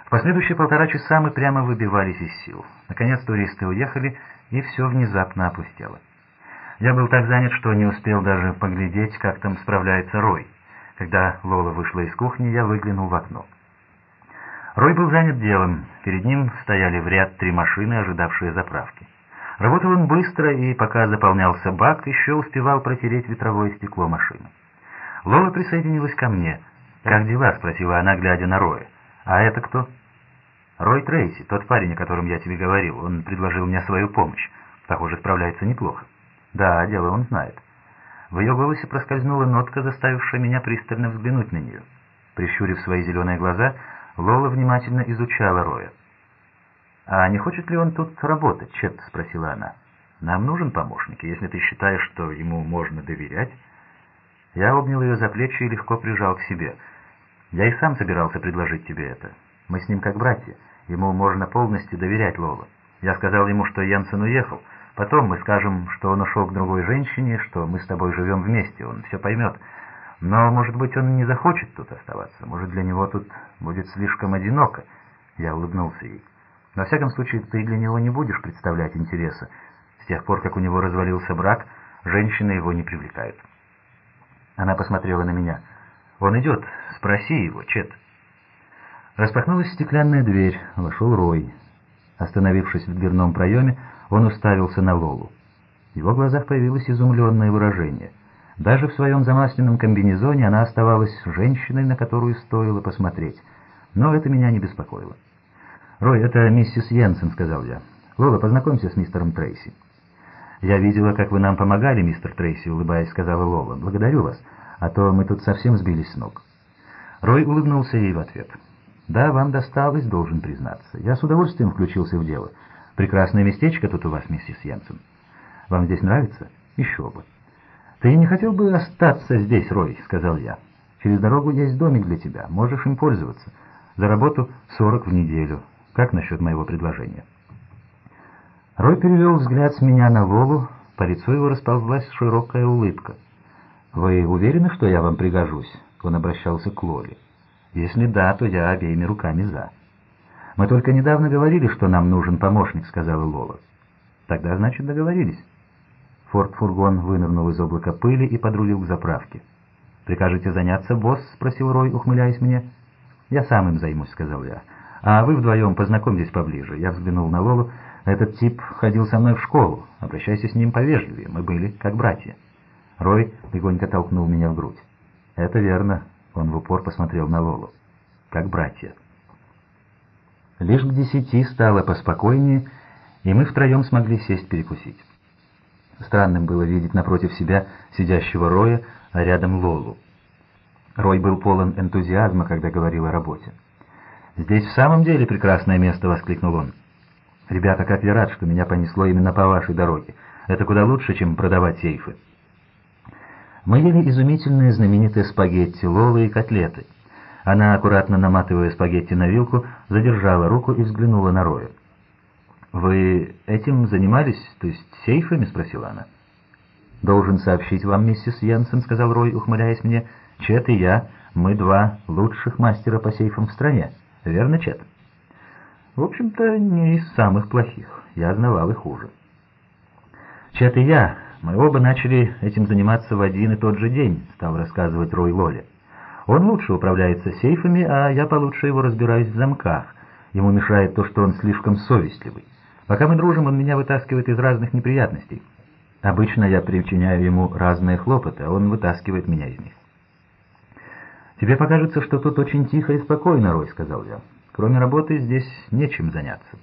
В последующие полтора часа мы прямо выбивались из сил. Наконец туристы уехали, и все внезапно опустело. Я был так занят, что не успел даже поглядеть, как там справляется Рой. Когда Лола вышла из кухни, я выглянул в окно. Рой был занят делом. Перед ним стояли в ряд три машины, ожидавшие заправки. Работал он быстро, и пока заполнялся бак, еще успевал протереть ветровое стекло машины. Лола присоединилась ко мне. «Как дела?» — спросила она, глядя на Роя. «А это кто?» «Рой Трейси, тот парень, о котором я тебе говорил. Он предложил мне свою помощь. Похоже, справляется неплохо». «Да, дело он знает». В ее голосе проскользнула нотка, заставившая меня пристально взглянуть на нее. Прищурив свои зеленые глаза, Лола внимательно изучала Роя. «А не хочет ли он тут работать, Чет?» — спросила она. «Нам нужен помощник, если ты считаешь, что ему можно доверять». Я обнял ее за плечи и легко прижал к себе. «Я и сам собирался предложить тебе это. Мы с ним как братья. Ему можно полностью доверять Лола. Я сказал ему, что Янсен уехал. Потом мы скажем, что он ушел к другой женщине, что мы с тобой живем вместе. Он все поймет. Но, может быть, он не захочет тут оставаться. Может, для него тут будет слишком одиноко». Я улыбнулся ей. «Во всяком случае, ты для него не будешь представлять интереса. С тех пор, как у него развалился брак, женщины его не привлекают». Она посмотрела на меня. «Он идет. Спроси его, Чет». Распахнулась стеклянная дверь. Вошел Рой. Остановившись в дверном проеме, он уставился на Лолу. В его глазах появилось изумленное выражение. Даже в своем замасленном комбинезоне она оставалась женщиной, на которую стоило посмотреть. Но это меня не беспокоило. «Рой, это миссис Йенсен», — сказал я. «Лола, познакомься с мистером Трейси». «Я видела, как вы нам помогали, мистер Трейси», — улыбаясь, сказала Лола. «Благодарю вас, а то мы тут совсем сбились с ног». Рой улыбнулся ей в ответ. «Да, вам досталось, должен признаться. Я с удовольствием включился в дело. Прекрасное местечко тут у вас, миссис Йенсен. Вам здесь нравится? Еще бы». «Ты не хотел бы остаться здесь, Рой?» — сказал я. «Через дорогу есть домик для тебя. Можешь им пользоваться. За работу сорок в неделю. Как насчет моего предложения?» Рой перевел взгляд с меня на Вову, по лицу его расползлась широкая улыбка. «Вы уверены, что я вам пригожусь?» Он обращался к Лоле. «Если да, то я обеими руками за». «Мы только недавно говорили, что нам нужен помощник», — сказала Лола. «Тогда, значит, договорились». Форд-фургон вынырнул из облака пыли и подрулил к заправке. «Прикажете заняться, босс?» — спросил Рой, ухмыляясь мне. «Я сам им займусь», — сказал я. «А вы вдвоем познакомьтесь поближе». Я взглянул на Лолу. Этот тип ходил со мной в школу. Обращайся с ним повежливее. Мы были как братья. Рой легонько толкнул меня в грудь. Это верно. Он в упор посмотрел на Лолу. Как братья. Лишь к десяти стало поспокойнее, и мы втроем смогли сесть перекусить. Странным было видеть напротив себя сидящего Роя, а рядом Лолу. Рой был полон энтузиазма, когда говорил о работе. «Здесь в самом деле прекрасное место!» — воскликнул он. «Ребята, как я рад, что меня понесло именно по вашей дороге. Это куда лучше, чем продавать сейфы». Мы ели изумительные знаменитые спагетти, лолы и котлеты. Она, аккуратно наматывая спагетти на вилку, задержала руку и взглянула на Роя. «Вы этим занимались, то есть сейфами?» — спросила она. «Должен сообщить вам, миссис Йенсен», — сказал Рой, ухмыляясь мне. «Чет и я, мы два лучших мастера по сейфам в стране. Верно, Чет?» В общем-то, не из самых плохих. Я знавал и хуже. Чет и я, мы оба начали этим заниматься в один и тот же день, стал рассказывать Рой Лоли. Он лучше управляется сейфами, а я получше его разбираюсь в замках. Ему мешает то, что он слишком совестливый. Пока мы дружим, он меня вытаскивает из разных неприятностей. Обычно я причиняю ему разные хлопоты, а он вытаскивает меня из них. «Тебе покажется, что тут очень тихо и спокойно, Рой», — сказал я. «Кроме работы здесь нечем заняться».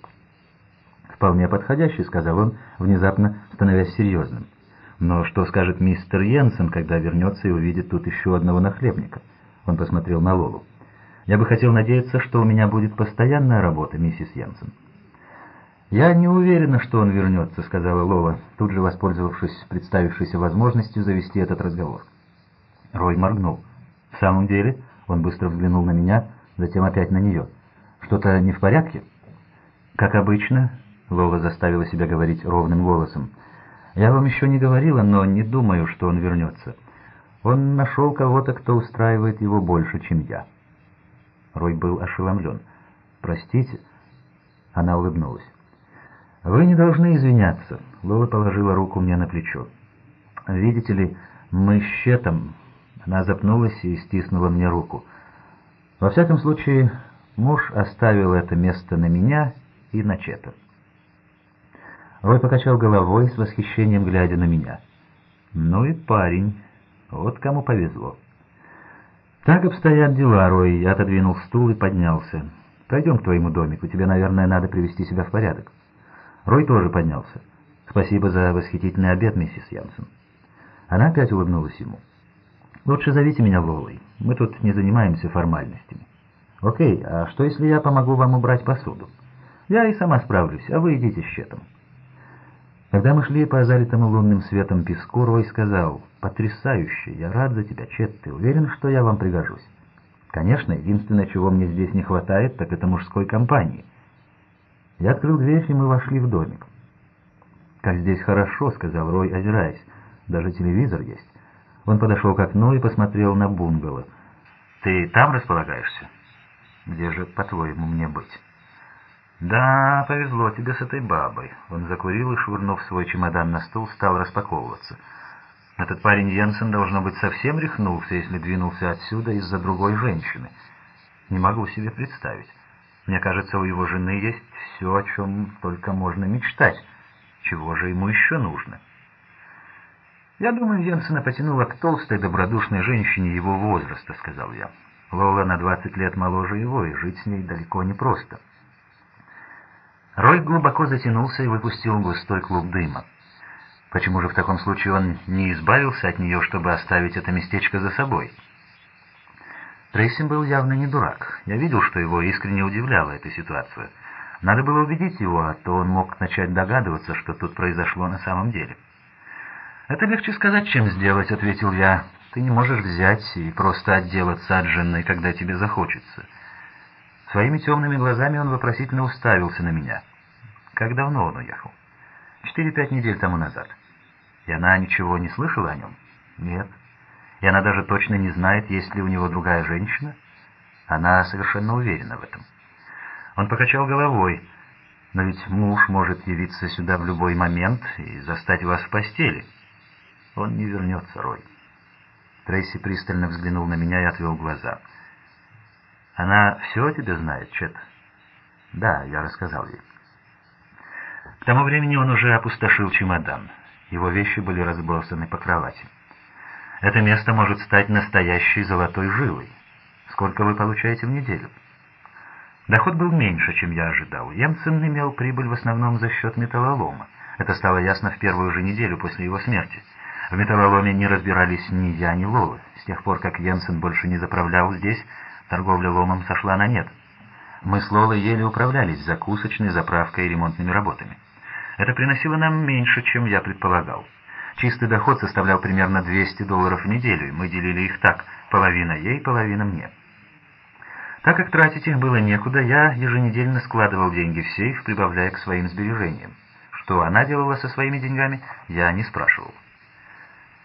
«Вполне подходящий», — сказал он, внезапно становясь серьезным. «Но что скажет мистер Йенсен, когда вернется и увидит тут еще одного нахлебника?» Он посмотрел на Лолу. «Я бы хотел надеяться, что у меня будет постоянная работа, миссис Йенсен». «Я не уверена, что он вернется», — сказала Лола, тут же воспользовавшись представившейся возможностью завести этот разговор. Рой моргнул. «В самом деле?» — он быстро взглянул на меня, затем опять на нее. «Что-то не в порядке?» «Как обычно», — Лола заставила себя говорить ровным голосом. «Я вам еще не говорила, но не думаю, что он вернется. Он нашел кого-то, кто устраивает его больше, чем я». Рой был ошеломлен. «Простите?» Она улыбнулась. «Вы не должны извиняться», — Лола положила руку мне на плечо. «Видите ли, мы с Щетом...» Она запнулась и стиснула мне руку. «Во всяком случае, муж оставил это место на меня и на Чета». Рой покачал головой с восхищением, глядя на меня. «Ну и парень. Вот кому повезло». «Так обстоят дела, Рой». Я отодвинул стул и поднялся. «Пойдем к твоему домику. Тебе, наверное, надо привести себя в порядок». Рой тоже поднялся. «Спасибо за восхитительный обед, миссис Янсен». Она опять улыбнулась ему. «Лучше зовите меня Лолой. Мы тут не занимаемся формальностями». «Окей, а что, если я помогу вам убрать посуду?» «Я и сама справлюсь, а вы идите с щетом». Когда мы шли по залитому лунным светом песку, Рой сказал, «Потрясающе! Я рад за тебя, Чет. Ты уверен, что я вам пригожусь?» «Конечно, единственное, чего мне здесь не хватает, так это мужской компании. Я открыл дверь, и мы вошли в домик. «Как здесь хорошо», — сказал Рой, озираясь. «Даже телевизор есть». Он подошел к окну и посмотрел на бунгало. «Ты там располагаешься?» «Где же, по-твоему, мне быть?» «Да, повезло тебе с этой бабой». Он закурил и, швырнув свой чемодан на стул, стал распаковываться. Этот парень Йенсен, должно быть, совсем рехнулся, если двинулся отсюда из-за другой женщины. Не могу себе представить. Мне кажется, у его жены есть все, о чем только можно мечтать. Чего же ему еще нужно? «Я думаю, Йенсена потянула к толстой, добродушной женщине его возраста», — сказал я. Лола на двадцать лет моложе его, и жить с ней далеко не просто. Рой глубоко затянулся и выпустил густой клуб дыма. Почему же в таком случае он не избавился от нее, чтобы оставить это местечко за собой?» Трейси был явно не дурак. Я видел, что его искренне удивляла эта ситуация. Надо было убедить его, а то он мог начать догадываться, что тут произошло на самом деле. «Это легче сказать, чем сделать», — ответил я. «Ты не можешь взять и просто отделаться от жены, когда тебе захочется». Своими темными глазами он вопросительно уставился на меня. Как давно он уехал? Четыре-пять недель тому назад. И она ничего не слышала о нем? Нет и она даже точно не знает, есть ли у него другая женщина. Она совершенно уверена в этом. Он покачал головой. Но ведь муж может явиться сюда в любой момент и застать вас в постели. Он не вернется, Рой. Трейси пристально взглянул на меня и отвел глаза. «Она все о тебе знает, Чет?» «Да, я рассказал ей». К тому времени он уже опустошил чемодан. Его вещи были разбросаны по кровати. Это место может стать настоящей золотой жилой. Сколько вы получаете в неделю? Доход был меньше, чем я ожидал. Йенсен имел прибыль в основном за счет металлолома. Это стало ясно в первую же неделю после его смерти. В металлоломе не разбирались ни я, ни Лола. С тех пор, как Йенсен больше не заправлял здесь, торговля ломом сошла на нет. Мы с Лолой еле управлялись закусочной, заправкой и ремонтными работами. Это приносило нам меньше, чем я предполагал. Чистый доход составлял примерно 200 долларов в неделю, и мы делили их так, половина ей, половина мне. Так как тратить их было некуда, я еженедельно складывал деньги в сейф, прибавляя к своим сбережениям. Что она делала со своими деньгами, я не спрашивал.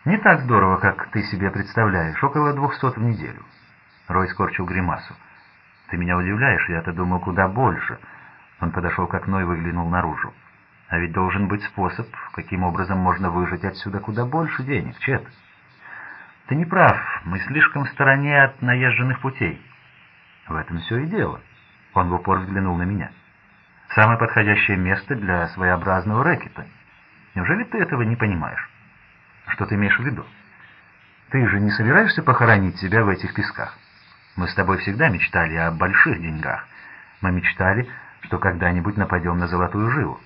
«Не так здорово, как ты себе представляешь, около двухсот в неделю». Рой скорчил гримасу. «Ты меня удивляешь, я-то думал куда больше». Он подошел к окну и выглянул наружу. А ведь должен быть способ, каким образом можно выжать отсюда куда больше денег, Чет. Ты не прав, мы слишком в стороне от наезженных путей. В этом все и дело. Он в упор взглянул на меня. Самое подходящее место для своеобразного рэкета. Неужели ты этого не понимаешь? Что ты имеешь в виду? Ты же не собираешься похоронить себя в этих песках? Мы с тобой всегда мечтали о больших деньгах. Мы мечтали, что когда-нибудь нападем на золотую жилу.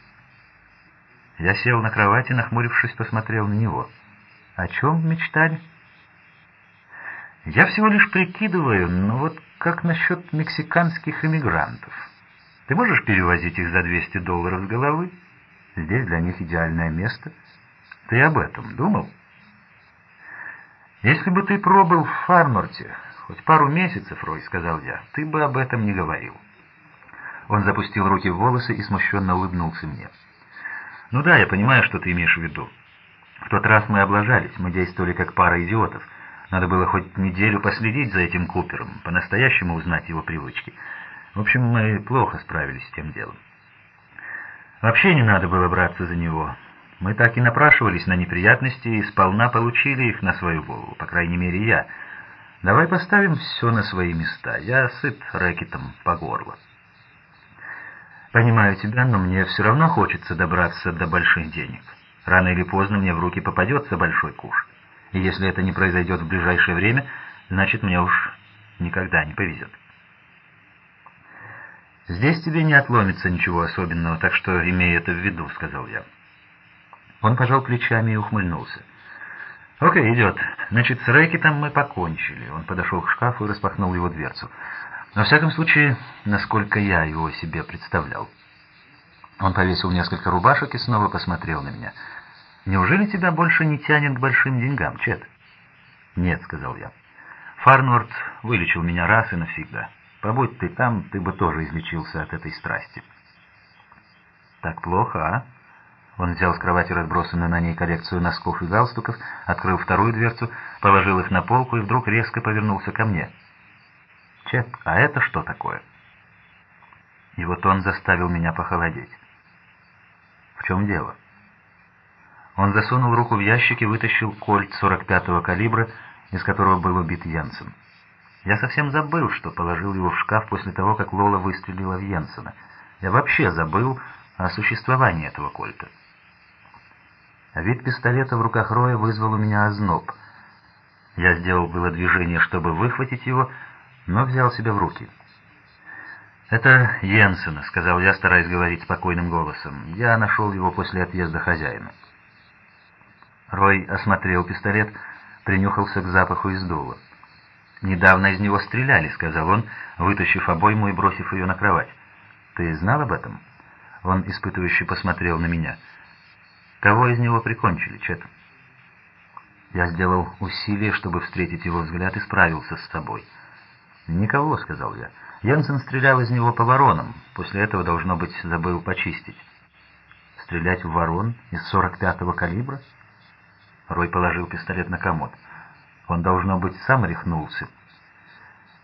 Я сел на кровати, нахмурившись, посмотрел на него. О чем мечтали? Я всего лишь прикидываю, ну вот как насчет мексиканских иммигрантов? Ты можешь перевозить их за 200 долларов с головы? Здесь для них идеальное место. Ты об этом думал? Если бы ты пробыл в Фарморте хоть пару месяцев, Рой, — сказал я, — ты бы об этом не говорил. Он запустил руки в волосы и смущенно улыбнулся мне. «Ну да, я понимаю, что ты имеешь в виду. В тот раз мы облажались, мы действовали как пара идиотов. Надо было хоть неделю последить за этим Купером, по-настоящему узнать его привычки. В общем, мы плохо справились с тем делом. Вообще не надо было браться за него. Мы так и напрашивались на неприятности и сполна получили их на свою голову, по крайней мере я. Давай поставим все на свои места. Я сыт рэкетом по горло. Понимаю тебя, но мне все равно хочется добраться до больших денег. Рано или поздно мне в руки попадется большой куш. И если это не произойдет в ближайшее время, значит мне уж никогда не повезет. «Здесь тебе не отломится ничего особенного, так что имей это в виду», — сказал я. Он пожал плечами и ухмыльнулся. «Окей, идет. Значит, с рэкетом мы покончили». Он подошел к шкафу и распахнул его дверцу. Во всяком случае, насколько я его себе представлял. Он повесил несколько рубашек и снова посмотрел на меня. «Неужели тебя больше не тянет к большим деньгам, Чет?» «Нет», — сказал я. «Фарнворд вылечил меня раз и навсегда. Побудь ты там, ты бы тоже излечился от этой страсти». «Так плохо, а?» Он взял с кровати разбросанную на ней коллекцию носков и галстуков, открыл вторую дверцу, положил их на полку и вдруг резко повернулся ко мне. Чет, а это что такое?» И вот он заставил меня похолодеть. «В чем дело?» Он засунул руку в ящик и вытащил кольт 45-го калибра, из которого был убит Йенсен. Я совсем забыл, что положил его в шкаф после того, как Лола выстрелила в Йенсена. Я вообще забыл о существовании этого кольта. Вид пистолета в руках Роя вызвал у меня озноб. Я сделал было движение, чтобы выхватить его, но взял себя в руки. «Это Йенсена», — сказал я, стараясь говорить спокойным голосом. «Я нашел его после отъезда хозяина». Рой осмотрел пистолет, принюхался к запаху из дула. «Недавно из него стреляли», — сказал он, вытащив обойму и бросив ее на кровать. «Ты знал об этом?» Он испытывающе посмотрел на меня. «Кого из него прикончили, Чет?» Я сделал усилие, чтобы встретить его взгляд, и справился с собой. «Никого», — сказал я. Янсен стрелял из него по воронам. После этого, должно быть, забыл почистить. «Стрелять в ворон из 45-го калибра?» Рой положил пистолет на комод. Он, должно быть, сам рехнулся.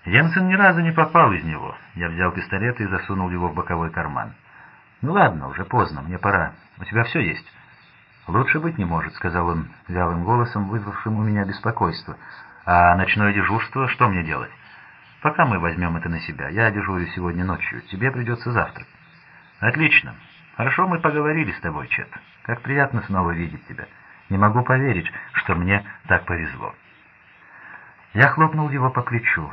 Янсен ни разу не попал из него. Я взял пистолет и засунул его в боковой карман. «Ну ладно, уже поздно, мне пора. У тебя все есть?» «Лучше быть не может», — сказал он вялым голосом, вызвавшим у меня беспокойство. «А ночное дежурство что мне делать?» Пока мы возьмем это на себя. Я дежурю сегодня ночью. Тебе придется завтра. Отлично. Хорошо мы поговорили с тобой, Чет. Как приятно снова видеть тебя. Не могу поверить, что мне так повезло. Я хлопнул его по плечу.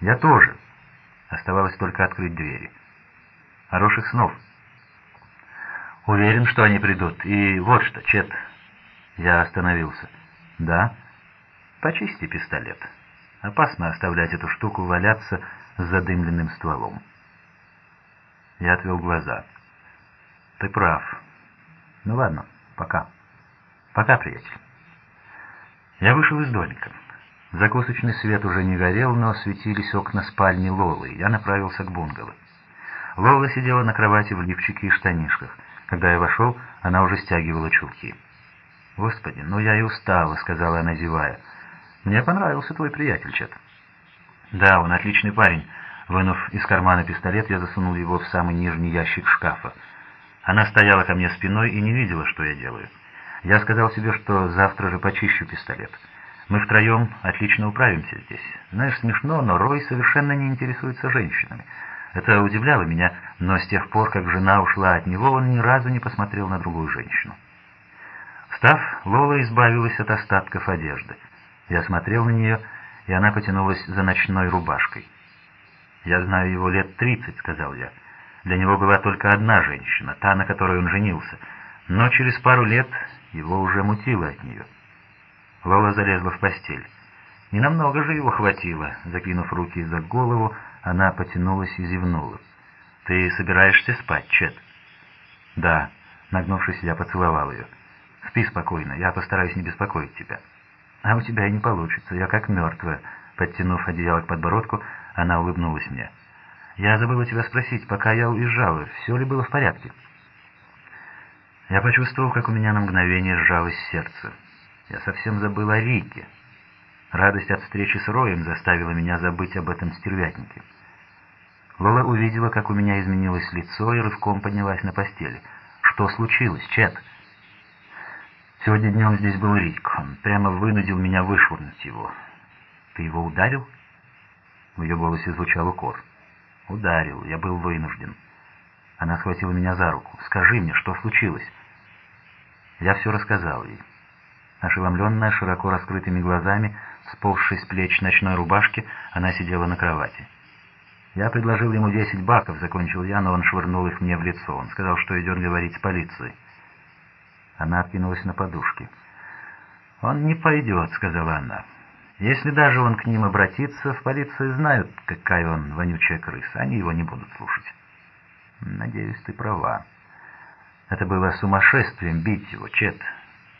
Я тоже. Оставалось только открыть двери. Хороших снов. Уверен, что они придут. И вот что, Чет. Я остановился. Да? Почисти пистолет. Опасно оставлять эту штуку валяться с задымленным стволом. Я отвел глаза. Ты прав. Ну ладно, пока. Пока, приятель. Я вышел из домика. Закусочный свет уже не горел, но светились окна спальни Лолы. Я направился к бунгало. Лола сидела на кровати в лифчике и штанишках. Когда я вошел, она уже стягивала чулки. «Господи, ну я и устала», — сказала она, зевая. «Мне понравился твой приятель, Чет». «Да, он отличный парень». Вынув из кармана пистолет, я засунул его в самый нижний ящик шкафа. Она стояла ко мне спиной и не видела, что я делаю. Я сказал себе, что завтра же почищу пистолет. Мы втроем отлично управимся здесь. Знаешь, смешно, но Рой совершенно не интересуется женщинами. Это удивляло меня, но с тех пор, как жена ушла от него, он ни разу не посмотрел на другую женщину. Встав, Лола избавилась от остатков одежды. Я смотрел на нее и она потянулась за ночной рубашкой. «Я знаю его лет тридцать», — сказал я. Для него была только одна женщина, та, на которой он женился, но через пару лет его уже мутило от нее. Лола залезла в постель. Ненамного же его хватило. Закинув руки за голову, она потянулась и зевнула. «Ты собираешься спать, Чет?» «Да». Нагнувшись, я поцеловал ее. «Спи спокойно, я постараюсь не беспокоить тебя». «А у тебя и не получится, я как мертвая». Подтянув одеяло к подбородку, она улыбнулась мне. «Я забыла тебя спросить, пока я уезжала, все ли было в порядке?» Я почувствовал, как у меня на мгновение сжалось сердце. Я совсем забыл о Рике. Радость от встречи с Роем заставила меня забыть об этом стервятнике. Лола увидела, как у меня изменилось лицо, и рывком поднялась на постели. «Что случилось, Чет?» «Сегодня днем здесь был Рик. Он прямо вынудил меня вышвырнуть его». «Ты его ударил?» В ее голосе звучал укор. «Ударил. Я был вынужден». Она схватила меня за руку. «Скажи мне, что случилось?» Я все рассказал ей. Ошеломленная, широко раскрытыми глазами, сползшей с плеч ночной рубашки, она сидела на кровати. «Я предложил ему десять баков», — закончил я, но он швырнул их мне в лицо. Он сказал, что идет говорить с полицией. Она откинулась на подушке. «Он не пойдет», — сказала она. «Если даже он к ним обратится, в полиции знают, какая он вонючая крыса. Они его не будут слушать». «Надеюсь, ты права. Это было сумасшествием бить его, Чет.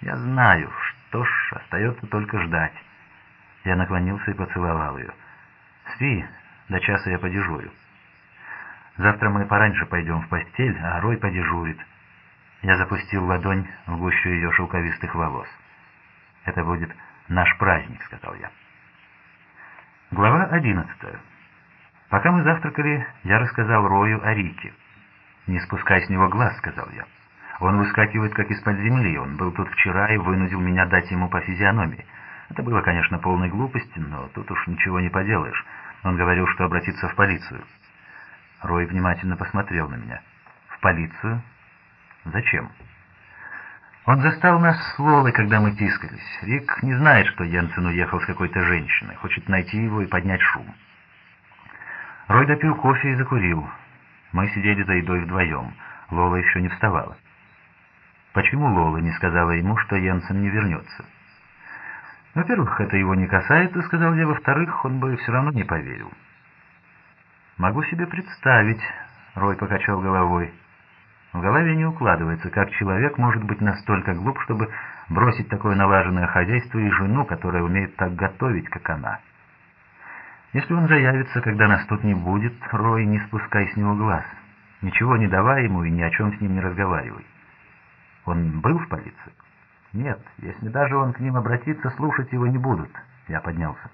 Я знаю. Что ж, остается только ждать». Я наклонился и поцеловал ее. «Спи, до часа я подежурю. Завтра мы пораньше пойдем в постель, а Рой подежурит». Я запустил ладонь в гущу ее шелковистых волос. «Это будет наш праздник», — сказал я. Глава одиннадцатая. Пока мы завтракали, я рассказал Рою о Рике. «Не спускай с него глаз», — сказал я. «Он выскакивает, как из-под земли. Он был тут вчера и вынудил меня дать ему по физиономии. Это было, конечно, полной глупостью, но тут уж ничего не поделаешь. Он говорил, что обратится в полицию». Рой внимательно посмотрел на меня. «В полицию? Зачем? Он застал нас с Лолой, когда мы тискались. Рик не знает, что Янсен уехал с какой-то женщиной. Хочет найти его и поднять шум. Рой допил кофе и закурил. Мы сидели за едой вдвоем. Лола еще не вставала. Почему Лола не сказала ему, что Янсен не вернется? Во-первых, это его не касается, сказал я. Во-вторых, он бы все равно не поверил. Могу себе представить, Рой покачал головой. В голове не укладывается, как человек может быть настолько глуп, чтобы бросить такое налаженное хозяйство и жену, которая умеет так готовить, как она. Если он заявится, когда нас тут не будет, Рой, не спускай с него глаз. Ничего не давай ему и ни о чем с ним не разговаривай. Он был в полиции? Нет, если даже он к ним обратится, слушать его не будут. Я поднялся.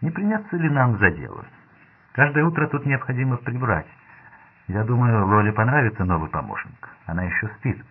Не приняться ли нам за дело? Каждое утро тут необходимо прибрать. Я думаю, Лоле понравится новый помощник. Она еще спит.